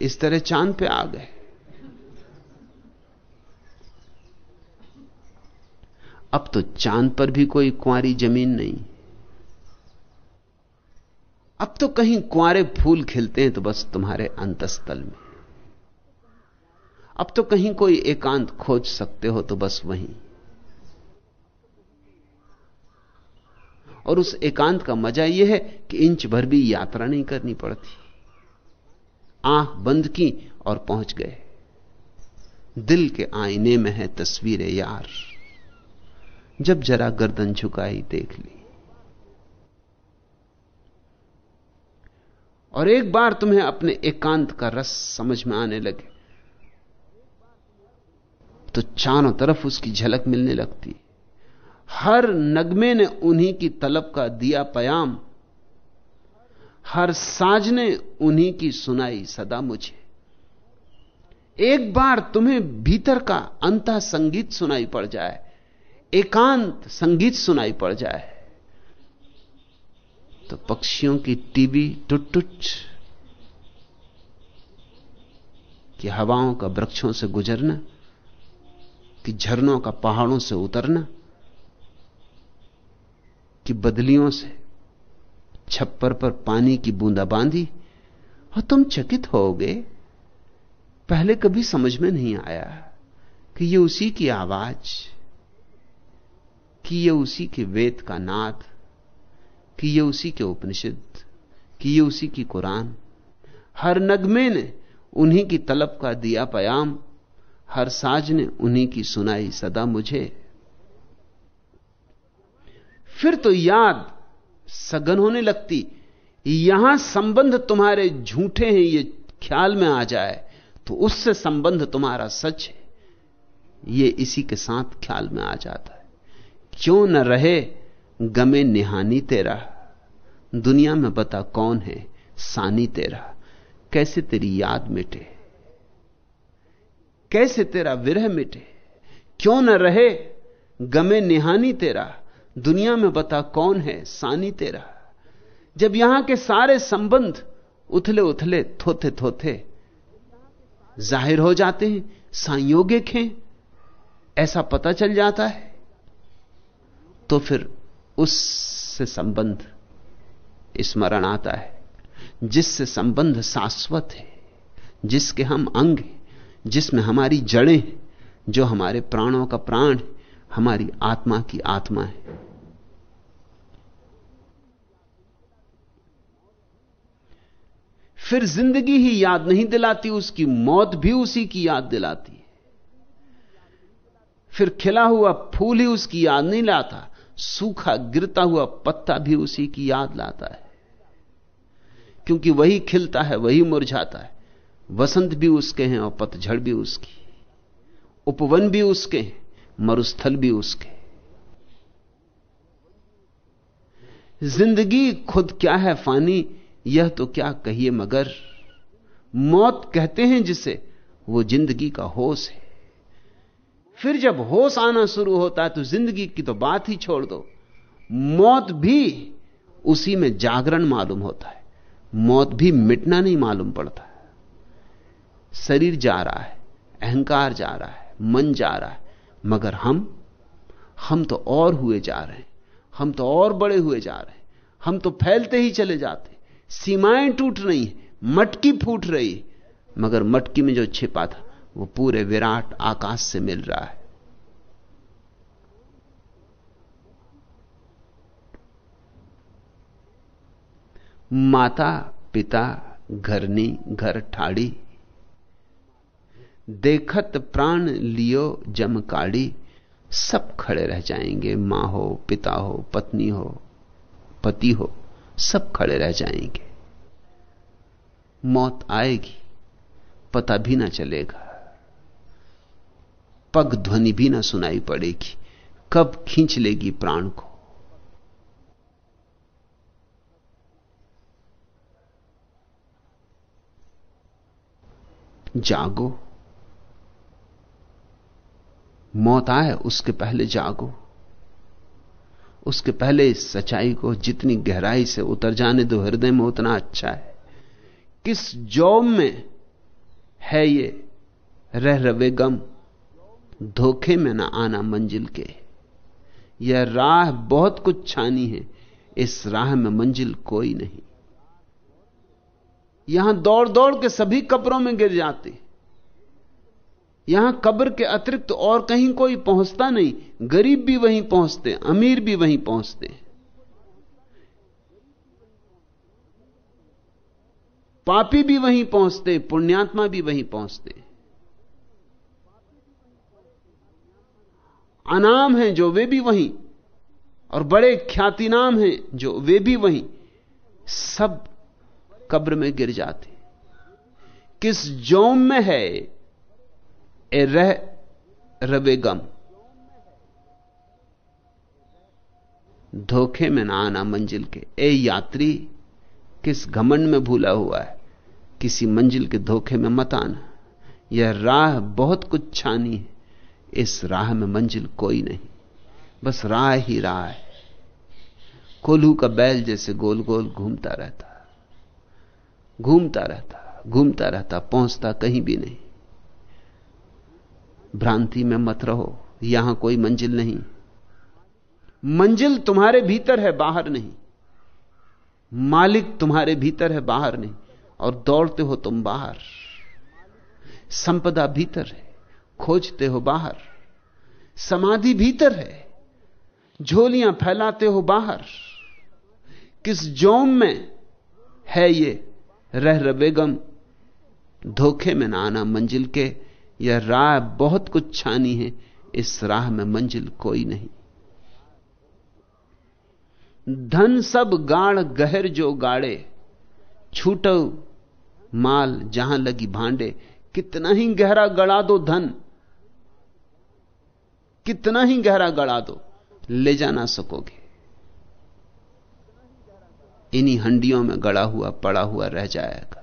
इस तरह चाँद पे आ गए। अब तो चाँद पर भी कोई कुंवारी ज़मीन नहीं। अब तो कहीं कुंवारे फूल खिलते हैं तो बस तुम्हारे अंतस्थल में। अब तो कहीं कोई एकांत खोज सकते हो तो बस वहीं। और उस एकांत का मज़ा यह है कि इंच भर भी यात्रा नहीं करनी पड़ती। आँख बंद की और पहुँच गए। दिल के आईने में है तस्वीरें यार। जब जरा गर्दन झुकाई देख ली। और एक बार तुम्हें अपने एकांत का रस समझ में आने लगे तो चारों तरफ़ उसकी झलक मिलने लगती। हर नगमे ने उन्हीं की तलब का दिया पयाम। हर साज ने उन्हीं की सुनाई सदा मुझे। एक बार तुम्हें भीतर का अंत संगीत सुनाई पड़ जाए, एकांत संगीत सुनाई पड़ जाए। तो पक्षियों की टीवी टुट टुट कि हवाओं का वृक्षों से गुजरना, कि झरनों का पहाड़ों से उतरना, कि बदलियों से छप्पर पर पानी की बूंदा बांधी, और तुम चकित होगे। पहले कभी समझ में नहीं आया कि ये उसी की आवाज़, कि ये उसी के वेद का नाद। कि ये उसी के उपनिषद, कि ये उसी की कुरान। हर नगमे ने उन्हीं की तलब का दिया पयाम, हर साज ने उन्हीं की सुनाई सदा मुझे। फिर तो याद सघन होने लगती, यहाँ संबंध तुम्हारे झूठे हैं, ये ख्याल में आ जाए तो उससे संबंध तुम्हारा सच है। ये इसी के साथ ख्याल में आ जाता है। क्यों न रहे गमे निहानी तेरा। दुनिया में बता कौन है, सानी तेरा। कैसे तेरी याद मिटे? कैसे तेरा विरह मिटे? क्यों न रहे? गमे निहानी तेरा। दुनिया में बता कौन है, सानी तेरा। जब यहाँ के सारे संबंध उथले उथले थोथे थोथे, ज़ाहिर हो जाते हैं, संयोगिक हैं, ऐसा पता चल जाता है। तो फिर उससे संबंध स्मरण आता है। जिससे संबंध शाश्वत है, जिसके हम अंग हैं, जिसमें हमारी जड़ें जो हमारे प्राणों का प्राण हमारी आत्मा की आत्मा है। फिर ज़िंदगी ही याद नहीं दिलाती, उसकी मौत भी उसी की याद दिलाती है। फिर खिला हुआ फूल ही उसकी याद नहीं लाता सूखा गिरता हुआ पत्ता भी उसी की याद लाता है। क्योंकि वही खिलता है, वही मुरझाता है। वसंत भी उसके हैं और पतझड़ भी उसकी। उपवन भी उसके हैं, मरुस्थल भी उसके। ज़िंदगी खुद क्या है फानी, यह तो क्या कहिए मगर। मौत कहते हैं जिसे, वो ज़िंदगी का होश है। फिर जब होश आना शुरू होता है तो ज़िंदगी की तो बात ही छोड़ दो। मौत भी उसी में जागरण मालूम होता है। मौत भी मिटना नहीं मालूम पड़ता शरीर जा रहा है, अहंकार जा रहा है, मन जा रहा है, मगर हम हम तो और हुए जा रहे हैं, हम तो और बड़े हुए जा रहे हैं, हम तो फैलते ही चले जाते सीमाएँ टूट रही हैं, मटकी फूट रही मगर मटकी में जो छिपा था वो पूरे विराट आकाश से मिल रहा है। माता, पिता, घरनी, घर ठाड़ी, देखत प्राण लियो जमकाड़ी सब खड़े रह जाएँगे, माँ हो, पिता हो, पत्नी हो, पति हो, सब खड़े रह जाएँगे। मौत आएगी, पता भी ना चलेगा। पग ध्वनि भी ना सुनाई पड़ेगी। कब खींच लेगी प्राण को? जागो। मौत आए, उसके पहले जागो। उसके पहले इस सच्चाई को जितनी गहराई से उतर जाने दो, हृदय में उतना अच्छा है। किस जौब में है ये? रह रवे गम। धोखे में ना आना मंजिल के। यह राह बहुत कुछ छानी है, इस राह में मंजिल कोई नहीं। यहाँ दौड़ दौड़ के सभी कब्रों में गिर जाते। यहाँ कब्र के अतिरिक्त और कहीं कोई पहुँचता नहीं, गरीब भी वहीं पहुँचते, अमीर भी वहीं पहुँचते। पापी भी वहीं पहुँचते, पुण्यात्मा भी वहीं पहुँचते। अनाम हैं जो वे भी वहीं, और बड़े ख्याति नाम हैं जो वे भी वहीं, सब कब्र में गिर जाते। किस जोम में है ए रह रवे गम? धोखे में ना आना मंजिल के। ए यात्री, किस घमंड में भूला हुआ है? किसी मंजिल के धोखे में मत आना। यह राह बहुत कुछ छानी है। इस राह में मंजिल कोई नहीं। बस राह ही राह है। कोल्हू का बैल जैसे गोल गोल घूमता रहता घूमता रहता घूमता रहता, पहुँचता कहीं भी नहीं। भ्रांति में मत रहो, यहाँ कोई मंजिल नहीं। मंजिल तुम्हारे भीतर है, बाहर नहीं। मालिक तुम्हारे भीतर है, बाहर नहीं। और दौड़ते हो तुम बाहर। संपदा भीतर है। खोजते हो बाहर। समाधि भीतर है। झोलियाँ फैलाते हो बाहर। किस जोम में है ये रह रबेगम धोखे में ना आना मंजिल के। यह राह बहुत कुछ छानी है। इस राह में मंजिल कोई नहीं। धन सब गाढ़ गहर जो गाड़े। छूटो माल जहाँ लगी भांडे। कितना ही गहरा गड़ा दो धन। कितना ही गहरा गड़ा दो, ले जा ना सकोगे। इन्हीं हंडियों में गड़ा हुआ, पड़ा हुआ रह जाएगा।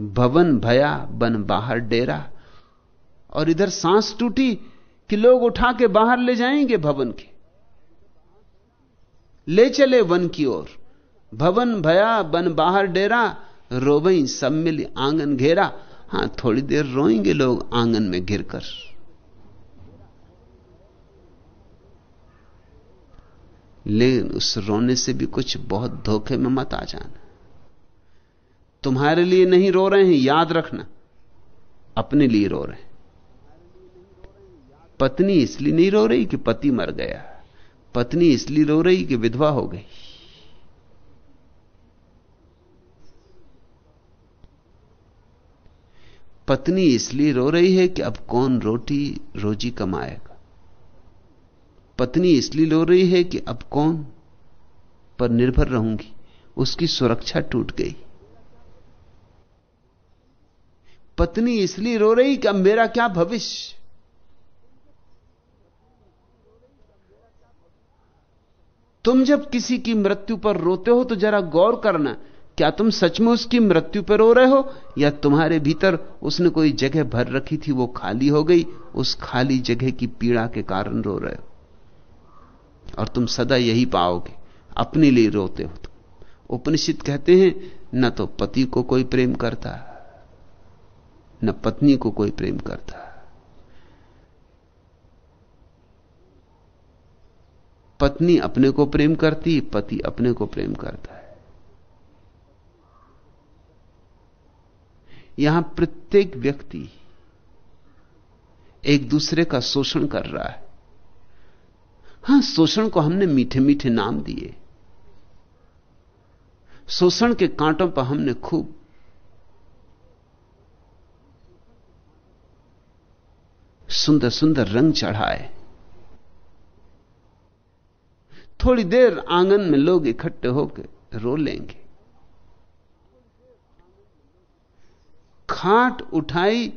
भवन भया, बन बाहर डेरा, और इधर सांस टूटी कि लोग उठा के बाहर ले जाएँगे भवन के। ले चले वन की ओर, भवन भया, बन बाहर डेरा, रोवई सब मिल आँगन घेरा हाँ, थोड़ी देर रोएँगे लोग आँगन में घिरकर लेकिन उस रोने से भी कुछ बहुत धोखे में मत आ जाना। तुम्हारे लिए नहीं रो रहे हैं, याद रखना। अपने लिए रो रहे हैं। पत्नी इसलिए नहीं रो रही कि पति मर गया। पत्नी इसलिए रो रही कि विधवा हो गई। पत्नी इसलिए रो रही है कि अब कौन रोटी रोजी कमाएगा? पत्नी इसलिए रो रही है कि अब कौन पर निर्भर रहूँगी? उसकी सुरक्षा टूट गई। पत्नी इसलिए रो रही कि अब मेरा क्या भविष्य? तुम जब किसी की मृत्यु पर रोते हो तो जरा गौर करना। क्या तुम सच में उसकी मृत्यु पर रो रहे हो? या तुम्हारे भीतर उसने कोई जगह भर रखी थी, वो खाली हो गई? उस खाली जगह की पीड़ा के कारण रो रहे हो। और तुम सदा यही पाओगे, अपने लिए रोते हो तुम। उपनिषद कहते हैं, न तो पति को कोई प्रेम करता, न पत्नी को कोई प्रेम करता। पत्नी अपने को प्रेम करती, पति अपने को प्रेम करता है। यहाँ प्रत्येक व्यक्ति एक दूसरे का शोषण कर रहा है। हाँ, शोषण को हमने मीठे मीठे नाम दिए। शोषण के कांटों पर हमने खूब सुंदर सुंदर रंग चढ़ाए। थोड़ी देर आँगन में लोग इकट्ठे होकर रो लेंगे। खाट उठाई,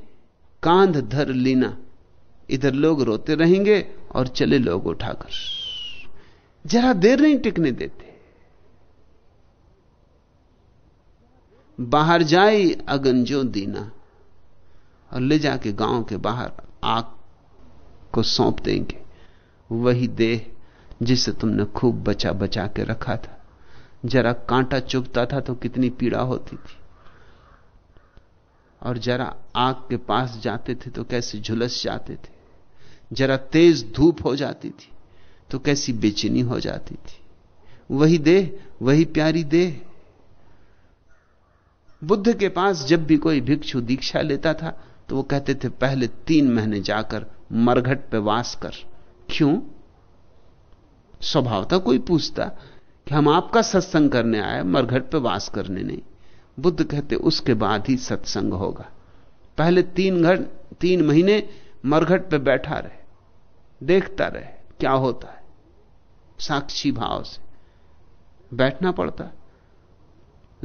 कांध धर लीना। इधर लोग रोते रहेंगे और चले लोग उठाकर। जरा देर नहीं टिकने देते। बाहर जाई अगन जो दीना और ले जाके गाँव के बाहर आग को सौंप देंगे। वही देह जिसे तुमने खूब बचा बचा के रखा था। जरा कांटा चुभता था तो कितनी पीड़ा होती थी। और जरा आग के पास जाते थे तो कैसे झुलस जाते थे। जरा तेज धूप हो जाती थी तो कैसी बेचैनी हो जाती थी। वही देह, वही प्यारी देह। बुद्ध के पास जब भी कोई भिक्षु दीक्षा लेता था तो वो कहते थे, पहले तीन महीने जाकर मरघट पे वास कर। क्यों? स्वभावता कोई पूछता कि हम आपका सत्संग करने आए, मरघट पे वास करने नहीं। बुद्ध कहते, उसके बाद ही सत्संग होगा। पहले तीन घट, तीन महीने मरघट पे बैठा रहे, देखता रहे, क्या होता है। साक्षी भाव से बैठना पड़ता।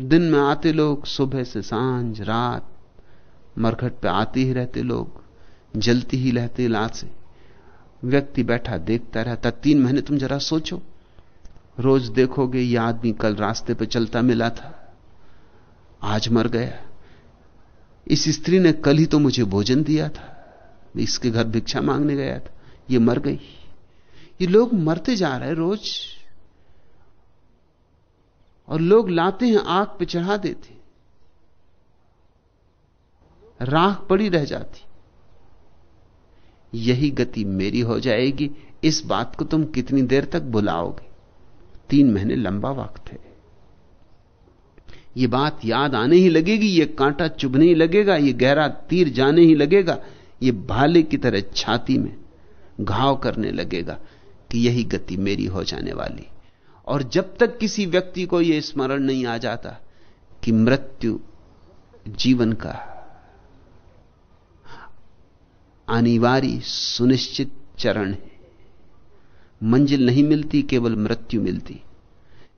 दिन में आते लोग, सुबह से साँझ, रात, मरघट पे आते ही रहते लोग, जलती ही रहती लात से। व्यक्ति बैठा, देखता रहता तीन महीने तुम जरा सोचो। रोज देखोगे यह आदमी कल रास्ते पे चलता मिला था। आज मर गया। इस स्त्री ने कल ही तो मुझे भोजन दिया था। इसके घर भिक्षा मांगने गया था। ये मर गई। ये लोग मरते जा रहे रोज। और लोग लाते हैं, आग पे चढ़ा देते राख पड़ी रह जाती। यही गति मेरी हो जाएगी। इस बात को तुम कितनी देर तक बुलाओगे? तीन महीने लंबा वक्त है। यह बात याद आने ही लगेगी, ये कांटा चुभने ही लगेगा यह गहरा तीर जाने ही लगेगा, ये भाले की तरह छाती में घाव करने लगेगा कि यही गति मेरी हो जाने वाली। और जब तक किसी व्यक्ति को यह स्मरण नहीं आ जाता कि मृत्यु जीवन का अनिवार्य सुनिश्चित चरण है, मंजिल नहीं मिलती, केवल मृत्यु मिलती।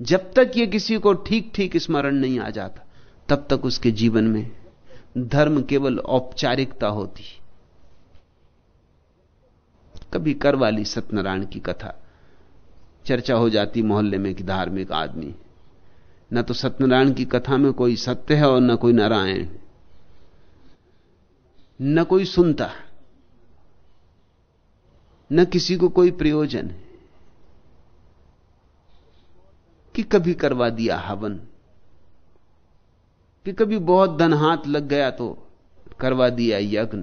जब तक यह किसी को ठीक ठीक स्मरण नहीं आ जाता, तब तक उसके जीवन में धर्म केवल औपचारिकता होती। कभी कर वाली सत्यनारायण की कथा। चर्चा हो जाती मोहल्ले में कि धार्मिक आदमी। न तो सत्यनारायण की कथा में कोई सत्य है और न कोई नारायण। न कोई सुनता। न किसी को कोई प्रयोजन है। कि कभी करवा दिया हवन? कि कभी बहुत धन हाथ लग गया तो करवा दिया यज्ञ?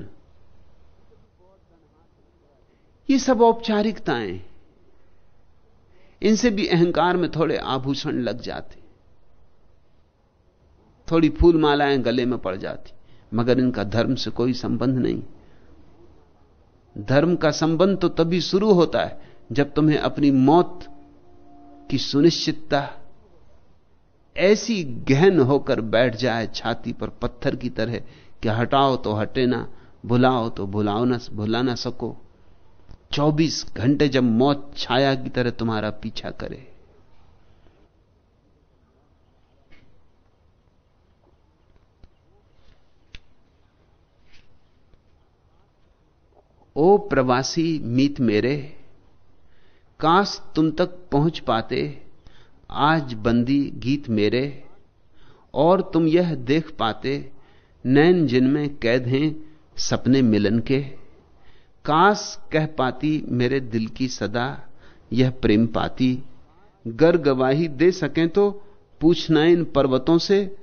ये सब औपचारिकताएँ। इनसे भी अहंकार में थोड़े आभूषण लग जाते। थोड़ी फूल मालाएँ गले में पड़ जाती, मगर इनका धर्म से कोई संबंध नहीं। धर्म का संबंध तो तभी शुरू होता है जब तुम्हें अपनी मौत की सुनिश्चितता ऐसी गहन होकर बैठ जाए छाती पर पत्थर की तरह कि हटाओ तो हटे ना, भुलाओ तो भुलाओ ना, भुला ना सको। 24 घंटे जब मौत छाया की तरह तुम्हारा पीछा करे। ओ प्रवासी, मीत मेरे काश तुम तक पहुँच पाते, आज बंदी गीत मेरे, और तुम यह देख पाते, नैन जिनमें कैद हैं सपने मिलन के। काश कह पाती मेरे दिल की सदा, यह प्रेम पाती। गर गवाही दे सकें तो पूछना इन पर्वतों से,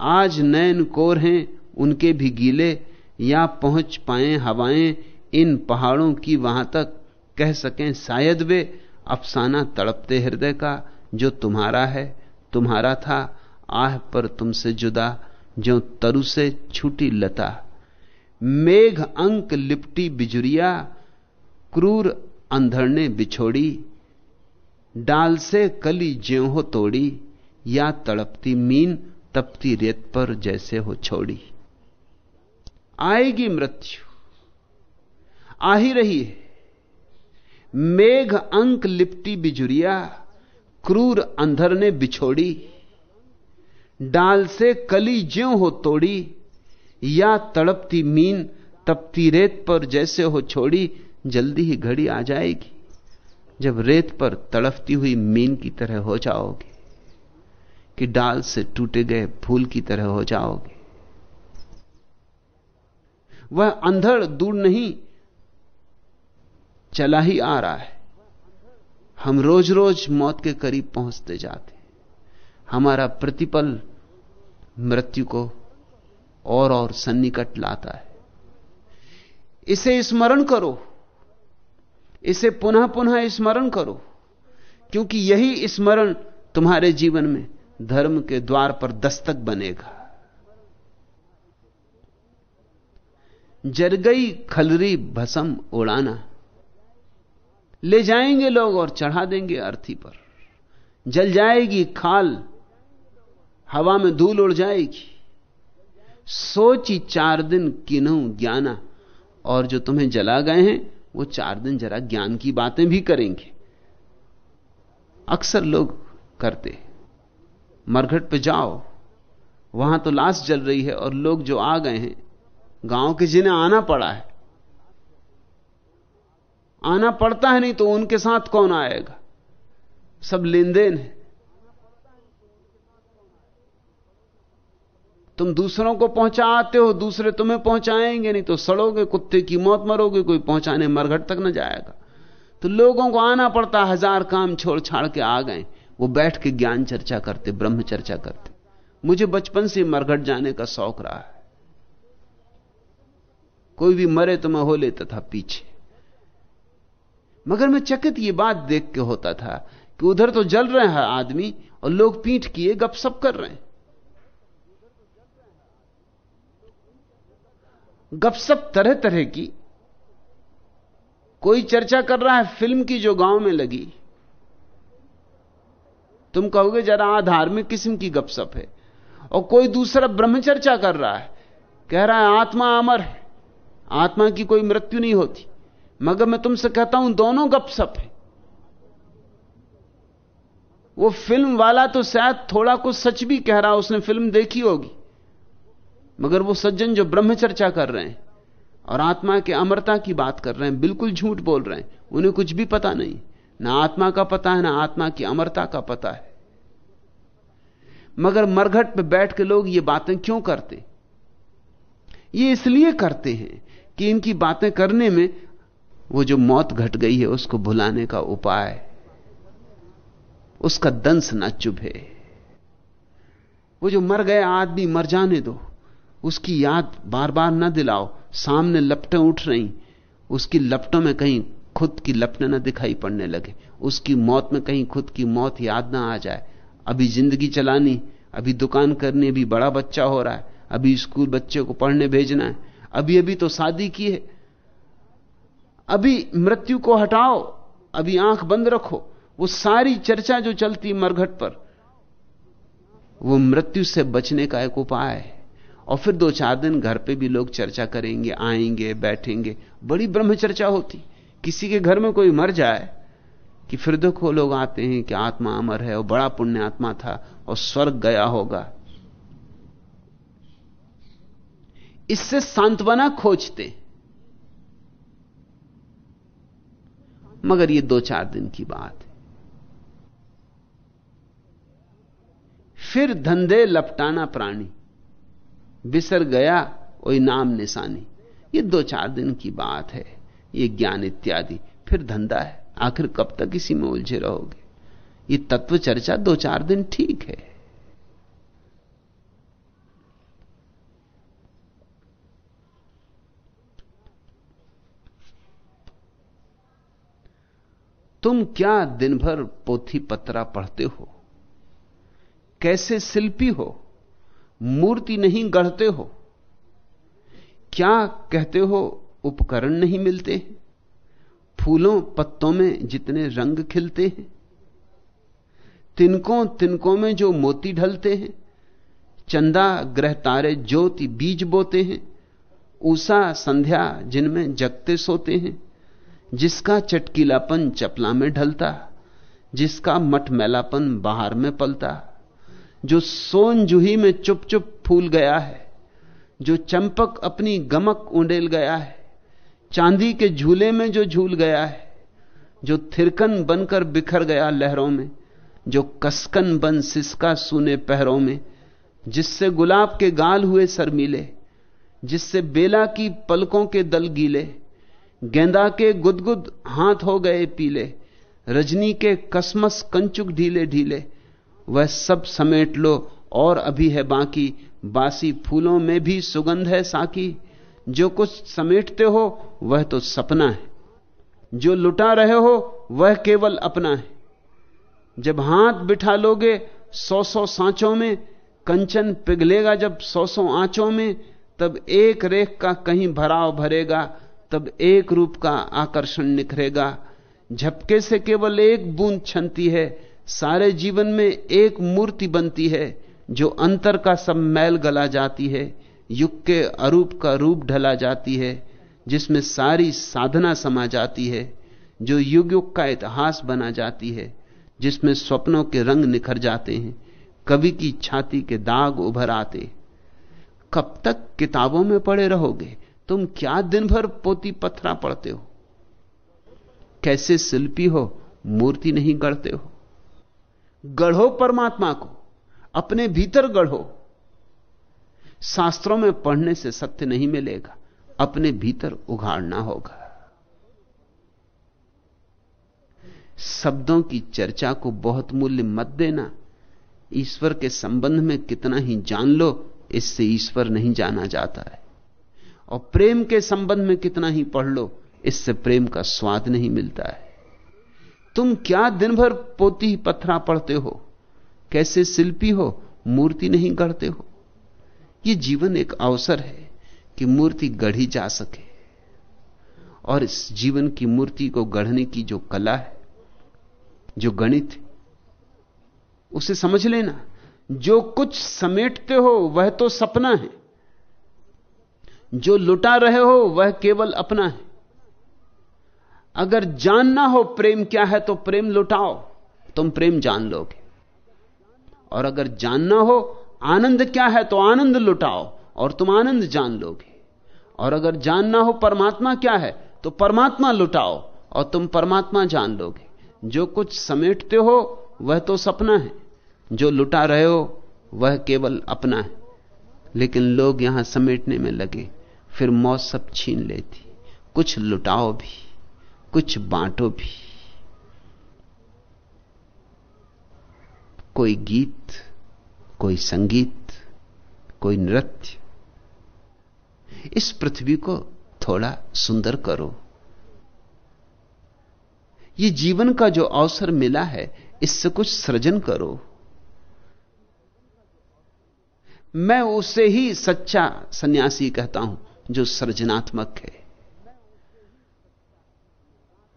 आज नैन कोर हैं उनके भी गीले, या पहुँच पाए हवाएँ इन पहाड़ों की वहाँ तक। कह सकें, शायद वे अफसाना तड़पते हृदय का, जो तुम्हारा है, तुम्हारा था, आह पर तुमसे जुदा, जो तरु से छूटी लता। मेघ अंक लिपटी बिजुरिया, क्रूर अंधर ने बिछोड़ी, डाल से कली ज्यो हो तोड़ी, या तड़पती मीन तपती रेत पर जैसे हो छोड़ी। आएगी मृत्यु, आ ही रही है। मेघ अंक लिपटी बिजुरिया, क्रूर अंधर ने बिछोड़ी। डाल से कली ज्यो हो तोड़ी, या तड़पती मीन तपती रेत पर जैसे हो छोड़ी, जल्दी ही घड़ी आ जाएगी। जब रेत पर तड़पती हुई मीन की तरह हो जाओगे, कि डाल से टूटे गए फूल की तरह हो जाओगे। वह अंधड़ दूर नहीं चला ही आ रहा है। हम रोज रोज मौत के करीब पहुँचते जाते हमारा प्रतिपल मृत्यु को और और सन्निकट लाता है। इसे स्मरण करो। इसे पुनः पुनः स्मरण करो, क्योंकि यही स्मरण तुम्हारे जीवन में धर्म के द्वार पर दस्तक बनेगा। जर गई खलरी भसम उड़ाना। ले जाएँगे लोग और चढ़ा देंगे अर्थी पर। जल जाएगी, खाल, हवा में धूल उड़ जाएगी। सोची चार दिन किन्हू ज्ञाना, और जो तुम्हें जला गए हैं, वो चार दिन जरा ज्ञान की बातें भी करेंगे। अक्सर लोग करते, मरघट पे जाओ, वहाँ तो लाश जल रही है, और लोग जो आ गए हैं, गाँव के जिन्हें आना पड़ा है आना पड़ता है नहीं तो उनके साथ कौन आएगा? सब लेन देन है। तुम दूसरों को पहुंचाते हो, दूसरे तुम्हें पहुंचाएँगे नहीं तो सड़ोगे, कुत्ते की मौत मरोगे, कोई पहुँचाने मरघट तक न जाएगा। तो लोगों को आना पड़ता हज़ार काम छोड़ छाड़ के आ गए। वो बैठ के ज्ञान चर्चा करते, ब्रह्म चर्चा करते। मुझे बचपन से मरघट जाने का शौक रहा है। कोई भी मरे तो मैं हो लेता था पीछे। मगर मैं चकित ये बात देख के होता था कि उधर तो जल रहे हैं आदमी और लोग पीठ किए गपसप कर रहे हैं। गपसप तरह तरह की। कोई चर्चा कर रहा है, फ़िल्म की जो गाँव में लगी। तुम कहोगे, जरा आधार्मिक किस्म की गपसप है। और कोई दूसरा ब्रह्मचर्चा कर रहा है, कह रहा है, आत्मा अमर है। आत्मा की कोई मृत्यु नहीं होती। मगर मैं तुमसे कहता हूँ, दोनों गपसप है। वो फ़िल्म वाला तो शायद थोड़ा कुछ सच भी कह रहा, उसने फ़िल्म देखी होगी। मगर वो सज्जन जो ब्रह्म चर्चा कर रहे हैं और आत्मा के अमरता की बात कर रहे हैं, बिल्कुल झूठ बोल रहे हैं, उन्हें कुछ भी पता नहीं। ना आत्मा का पता है, ना आत्मा की अमरता का पता है। मगर मरघट पे बैठ के लोग ये बातें क्यों करते? ये इसलिए करते हैं कि इनकी बातें करने में वो जो मौत घट गई है उसको भुलाने का उपाय, उसका दंश ना चुभे। वो जो मर गया आदमी, मर जाने दो। उसकी याद बार बार ना दिलाओ। सामने लपटें उठ रही। उसकी लपटों में कहीं खुद की लपटें ना दिखाई पड़ने लगे। उसकी मौत में कहीं खुद की मौत याद ना आ जाए। अभी ज़िंदगी चलानी, अभी दुकान करनी, अभी बड़ा बच्चा हो रहा है। अभी स्कूल बच्चे को पढ़ने भेजना है। अभी अभी तो शादी की है। अभी मृत्यु को हटाओ, अभी आँख बंद रखो। वो सारी चर्चा जो चलती मरघट पर, वो मृत्यु से बचने का एक उपाय है। और फिर दो चार दिन घर पे भी लोग चर्चा करेंगे, आएँगे, बैठेंगे। बड़ी ब्रह्म चर्चा होती। किसी के घर में कोई मर जाए, कि फिर देखो लोग आते हैं कि आत्मा अमर है और बड़ा पुण्य आत्मा था और स्वर्ग गया होगा। इससे सांत्वना खोजते। मगर ये दो चार दिन की बात है। फिर धंधे लपटाना प्राणी, बिसर गया कोई नाम निशानी। ये दो चार दिन की बात है, ये ज्ञान इत्यादि। फिर धंधा है, आखिर कब तक इसी में उलझे रहोगे? ये तत्व चर्चा दो चार दिन ठीक है। तुम क्या दिन भर पोथी पत्रा पढ़ते हो? कैसे शिल्पी हो? मूर्ति नहीं गढ़ते हो? क्या कहते हो उपकरण नहीं मिलते? फूलों पत्तों में जितने रंग खिलते हैं, तिनकों तिनकों में जो मोती ढलते हैं, चंदा ग्रह तारे ज्योति बीज बोते हैं उषा संध्या जिनमें जगते सोते हैं जिसका चटकीलापन चपला में ढलता, जिसका मठमैलापन बाहर में पलता, जो सोन जूही में चुप चुप फूल गया है, जो चंपक अपनी गमक उंडेल गया है, चांदी के झूले में जो झूल गया है, जो थिरकन बनकर बिखर गया लहरों में, जो कसकन बन सिसका सूने पहरों में, जिससे गुलाब के गाल हुए शर्मीले, जिससे बेला की पलकों के दल गीले गेंदा के गुदगुद हाथ हो गए पीले, रजनी के कसमस कंचुक ढीले ढीले। वह सब समेट लो, और अभी है बाकी। बासी फूलों में भी सुगंध है साकी। जो कुछ समेटते हो, वह तो सपना है। जो लुटा रहे हो, वह केवल अपना है। जब हाथ बिठा लोगे सौ सौ सांचों में, कंचन पिघलेगा जब सौ सौ आंचों में, तब एक रेख का कहीं भराव भरेगा तब एक रूप का आकर्षण निखरेगा। झपके से केवल एक बूंद छनती है, सारे जीवन में एक मूर्ति बनती है, जो अंतर का सब मैल गला जाती है, युग के अरूप का रूप ढला जाती है, जिसमें सारी साधना समा जाती है, जो युग युग का इतिहास बना जाती है, जिसमें स्वप्नों के रंग निखर जाते हैं, कवि की छाती के दाग उभर आते। कब तक किताबों में पड़े रहोगे? तुम क्या दिन भर पोती पत्थरा पढ़ते हो? कैसे शिल्पी हो, मूर्ति नहीं गढ़ते हो? गढ़ो परमात्मा को, अपने भीतर गढ़ो। शास्त्रों में पढ़ने से सत्य नहीं मिलेगा, अपने भीतर उघाड़ना होगा। शब्दों की चर्चा को बहुत मूल्य मत देना। ईश्वर के संबंध में कितना ही जान लो, इससे ईश्वर नहीं जाना जाता है। और प्रेम के संबंध में कितना ही पढ़ लो, इससे प्रेम का स्वाद नहीं मिलता है। तुम क्या दिन भर पोती पत्थरा पढ़ते हो? कैसे शिल्पी हो? मूर्ति नहीं गढ़ते हो? यह जीवन एक अवसर है कि मूर्ति गढ़ी जा सके। और इस जीवन की मूर्ति को गढ़ने की जो कला है, जो गणित है, उसे समझ लेना। जो कुछ समेटते हो, वह तो सपना है। जो लुटा रहे हो, वह केवल अपना है। अगर जानना हो प्रेम क्या है तो प्रेम लुटाओ। तुम प्रेम जान लोगे। और अगर जानना हो आनंद क्या है तो आनंद लुटाओ, और तुम आनंद जान लोगे। और अगर जानना हो परमात्मा क्या है तो परमात्मा लुटाओ, और तुम परमात्मा जान लोगे। जो कुछ समेटते हो, वह तो सपना है। जो लुटा रहे हो, वह केवल अपना है। लेकिन लोग यहाँ समेटने में लगे। फिर मौत सब छीन लेती। कुछ लुटाओ भी, कुछ बांटो भी। कोई गीत, कोई संगीत, कोई नृत्य। इस पृथ्वी को थोड़ा सुंदर करो। ये जीवन का जो अवसर मिला है, इससे कुछ सृजन करो। मैं उसे ही सच्चा सन्यासी कहता हूँ। जो सृजनात्मक है।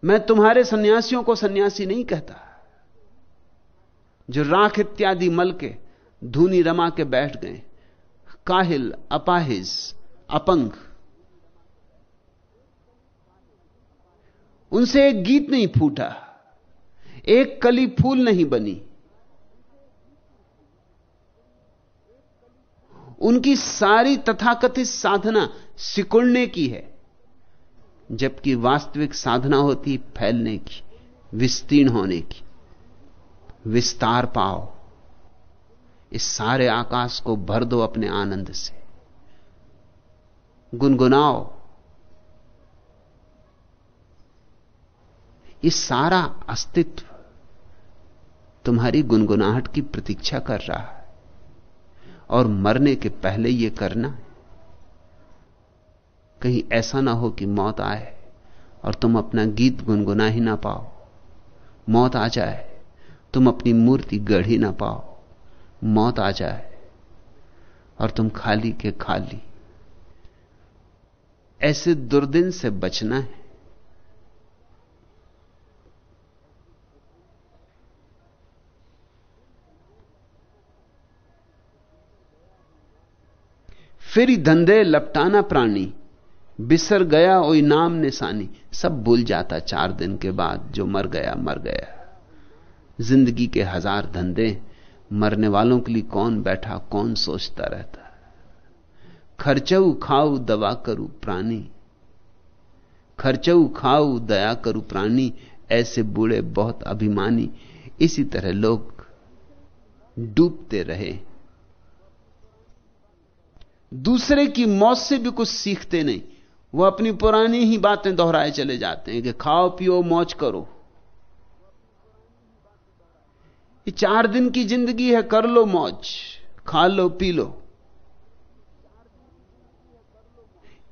मैं तुम्हारे सन्यासियों को सन्यासी नहीं कहता। जो राख इत्यादि मल के धूनी रमा के बैठ गए, काहिल, अपाहिज, अपंग। उनसे एक गीत नहीं फूटा, एक कली फूल नहीं बनी। उनकी सारी तथाकथित साधना सिकुड़ने की है, जबकि वास्तविक साधना होती फैलने की, विस्तीर्ण होने की। विस्तार पाओ। इस सारे आकाश को भर दो अपने आनंद से। गुनगुनाओ। ये सारा अस्तित्व तुम्हारी गुनगुनाहट की प्रतीक्षा कर रहा है। और मरने के पहले यह करना। कहीं ऐसा ना हो कि मौत आए और तुम अपना गीत गुनगुना ही ना पाओ। मौत आ जाए, तुम अपनी मूर्ति गढ़ ही ना पाओ। मौत आ जाए और तुम खाली के खाली। ऐसे दुर्दिन से बचना है। फिर धंधे लपटाना प्राणी। बिसर गया ओई नाम निशानी। सब भूल जाता चार दिन के बाद, जो मर गया मर गया। ज़िंदगी के हज़ार धंधे, मरने वालों के लिए कौन बैठा, कौन सोचता रहता। खर्चऊ खाऊ दवा करू प्राणी। खर्चऊ खाऊ दया करू प्राणी, ऐसे बूढ़े बहुत अभिमानी। इसी तरह लोग डूबते रहे। दूसरे की मौत से भी कुछ सीखते नहीं। वो अपनी पुरानी ही बातें दोहराए चले जाते हैं कि खाओ, पियो, मौज करो। ये चार दिन की ज़िंदगी है, कर लो मौज, खा लो, पी लो।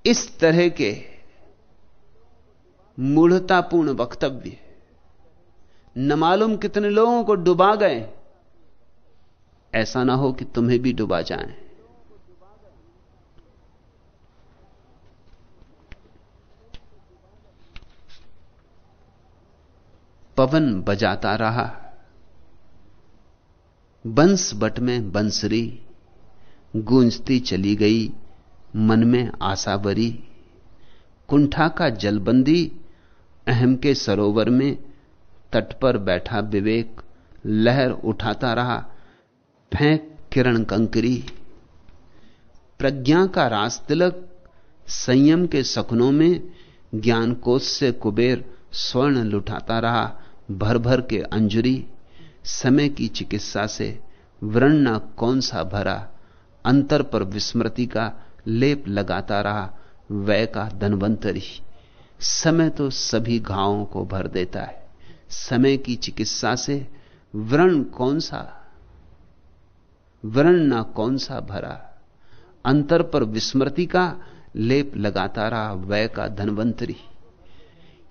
इस तरह के मूढ़तापूर्ण वक्तव्य। न मालूम कितने लोगों को डुबा गए। ऐसा ना हो कि तुम्हें भी डुबा जाएँ। पवन बजाता रहा। बंस बट में बंसरी, गूंजती चली गई, मन में आशा बरी कुंठा का जलबंदी, अहम के सरोवर में तट पर बैठा विवेक, लहर उठाता रहा, फेंक किरण कंकरी। प्रज्ञा का रास तिलक, संयम के सपनों में ज्ञान कोष से कुबेर स्वर्ण लुटाता रहा। भर भर के अंजुरी, समय की चिकित्सा से वृण कौन सा भरा, अंतर पर विस्मृति का लेप लगाता रहा वय का धनवंतरी। समय तो सभी घावों को भर देता है। समय की चिकित्सा से व्रण कौन सा व्रण ना कौन सा भरा, अंतर पर विस्मृति का लेप लगाता रहा वय का धनवंतरी।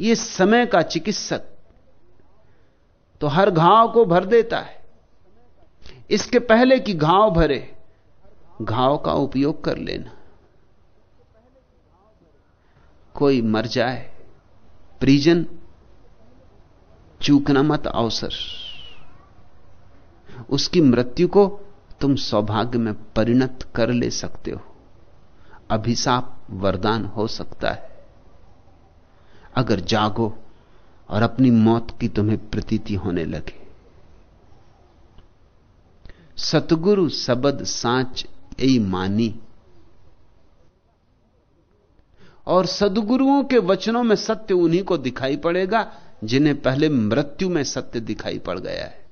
ये समय का चिकित्सक तो हर घाव को भर देता है। इसके पहले कि घाव भरे, घाव का उपयोग कर लेना। कोई मर जाए, परिजन, चूकना मत अवसर। उसकी मृत्यु को तुम सौभाग्य में परिणत कर ले सकते हो। अभिशाप वरदान हो सकता है। अगर जागो और अपनी मौत की तुम्हें प्रतीति होने लगे। सतगुरु सबद सांच यही मानी। और सदगुरुओं के वचनों में सत्य उन्हीं को दिखाई पड़ेगा जिन्हें पहले मृत्यु में सत्य दिखाई पड़ गया है।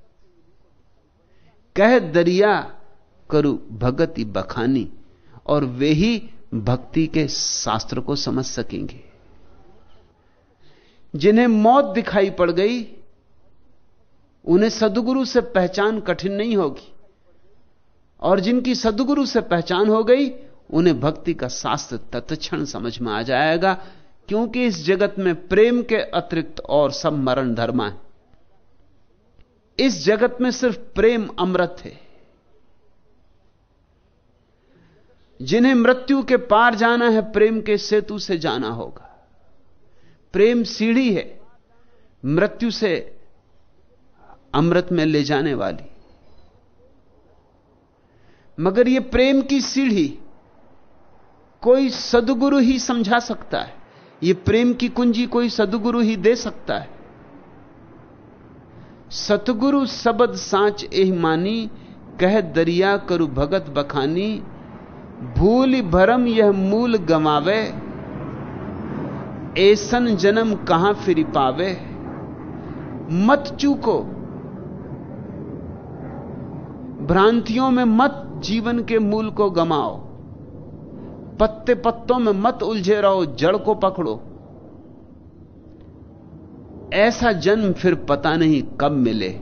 कह दरिया करु भगति बखानी और वे ही भक्ति के शास्त्र को समझ सकेंगे। जिन्हें मौत दिखाई पड़ गई, उन्हें सदगुरु से पहचान कठिन नहीं होगी। और जिनकी सदगुरु से पहचान हो गई, उन्हें भक्ति का शास्त्र तत्क्षण समझ में आ जाएगा, क्योंकि इस जगत में प्रेम के अतिरिक्त और सब मरण धर्मा है। इस जगत में सिर्फ़ प्रेम अमृत है। जिन्हें मृत्यु के पार जाना है, प्रेम के सेतु से जाना होगा। प्रेम सीढ़ी है, मृत्यु से अमृत में ले जाने वाली। मगर यह प्रेम की सीढ़ी कोई सदगुरु ही समझा सकता है। यह प्रेम की कुंजी कोई सदगुरु ही दे सकता है। सतगुरु सबद सांच एह मानी, कह दरिया करु भगत बखानी, भूल भरम यह मूल गमावे ऐसन जन्म कहाँ फिर पावे? मत चूको। भ्रांतियों में मत जीवन के मूल को गमाओ। पत्ते पत्तों में मत उलझे रहो, जड़ को पकड़ो। ऐसा जन्म फिर पता नहीं कब मिले।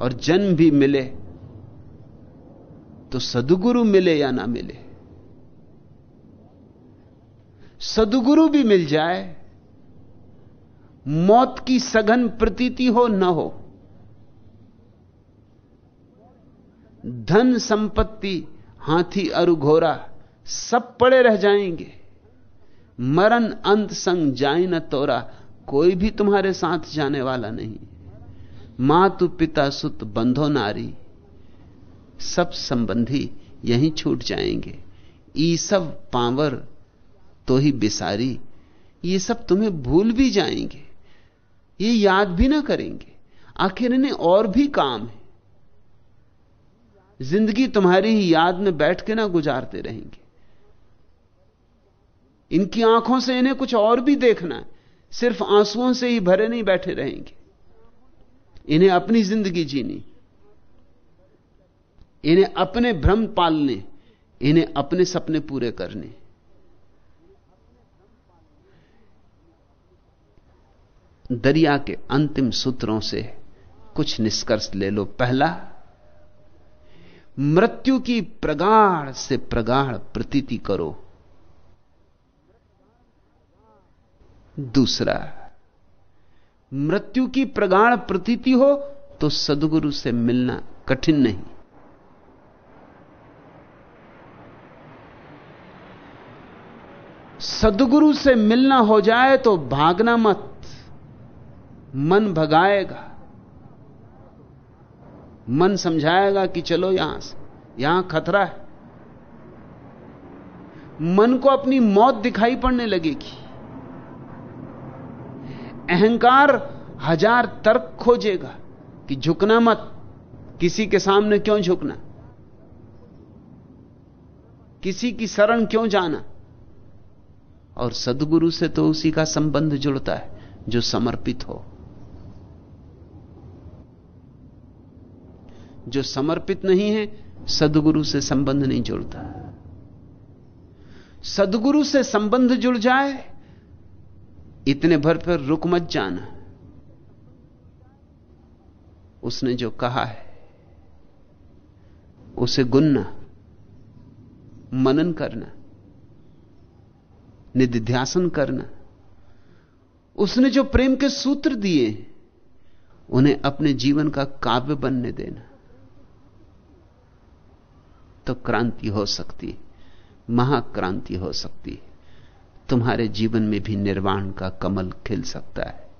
और जन्म भी मिले तो सदगुरु मिले या ना मिले। सदगुरु भी मिल जाए, मौत की सघन प्रतीति हो, न हो। धन संपत्ति, हाथी, अरु घोरा सब पड़े रह जाएँगे। मरण अंत संग जाए न तोरा, कोई भी तुम्हारे साथ जाने वाला नहीं। मातु, पिता, सुत, बंधो, नारी, सब संबंधी यहीं छूट जाएँगे। ई सब पावर तो ही बिसारी। ये सब तुम्हें भूल भी जाएँगे। ये याद भी ना करेंगे। आखिर इन्हें और भी काम है। ज़िंदगी तुम्हारी ही याद में बैठ के ना गुजारते रहेंगे। इनकी आँखों से इन्हें कुछ और भी देखना है। सिर्फ़ आंसुओं से ही भरे नहीं बैठे रहेंगे। इन्हें अपनी ज़िंदगी जीनी। इन्हें अपने भ्रम पालने। इन्हें अपने सपने पूरे करने। दरिया के अंतिम सूत्रों से कुछ निष्कर्ष ले लो। पहला, मृत्यु की प्रगाढ़ से प्रगाढ़ प्रतीति करो। दूसरा, मृत्यु की प्रगाढ़ प्रतीति हो तो सदगुरु से मिलना कठिन नहीं। सदगुरु से मिलना हो जाए तो भागना मत। मन भगाएगा। मन समझाएगा कि चलो यहाँ से, यहाँ खतरा है। मन को अपनी मौत दिखाई पड़ने लगेगी। अहंकार हज़ार तर्क खोजेगा कि झुकना मत, किसी के सामने क्यों झुकना? किसी की शरण क्यों जाना? और सदगुरु से तो उसी का संबंध जुड़ता है, जो समर्पित हो। जो समर्पित नहीं है, सदगुरु से संबंध नहीं जुड़ता। सदगुरु से संबंध जुड़ जाए, इतने भर पर रुक मत जाना। उसने जो कहा है, उसे गुनना, मनन करना, निधिध्यासन करना। उसने जो प्रेम के सूत्र दिए, उन्हें अपने जीवन का काव्य बनने देना। तो क्रांति हो सकती महाक्रांति हो सकती तुम्हारे जीवन में भी निर्वाण का कमल खिल सकता है।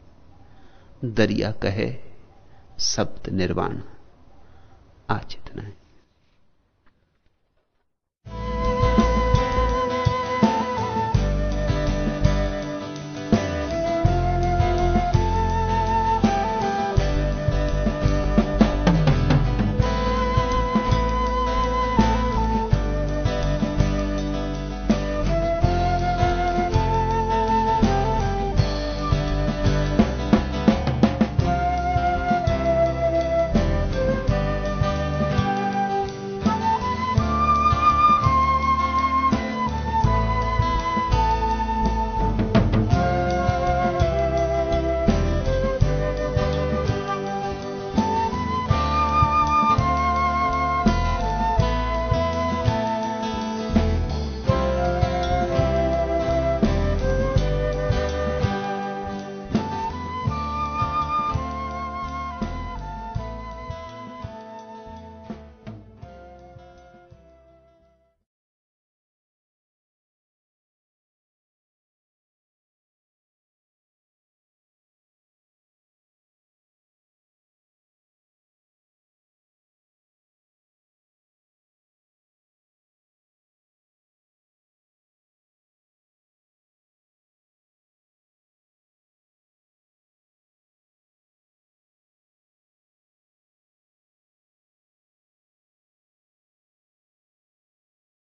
दरिया कहे, सप्त निर्वाण। आज इतना है।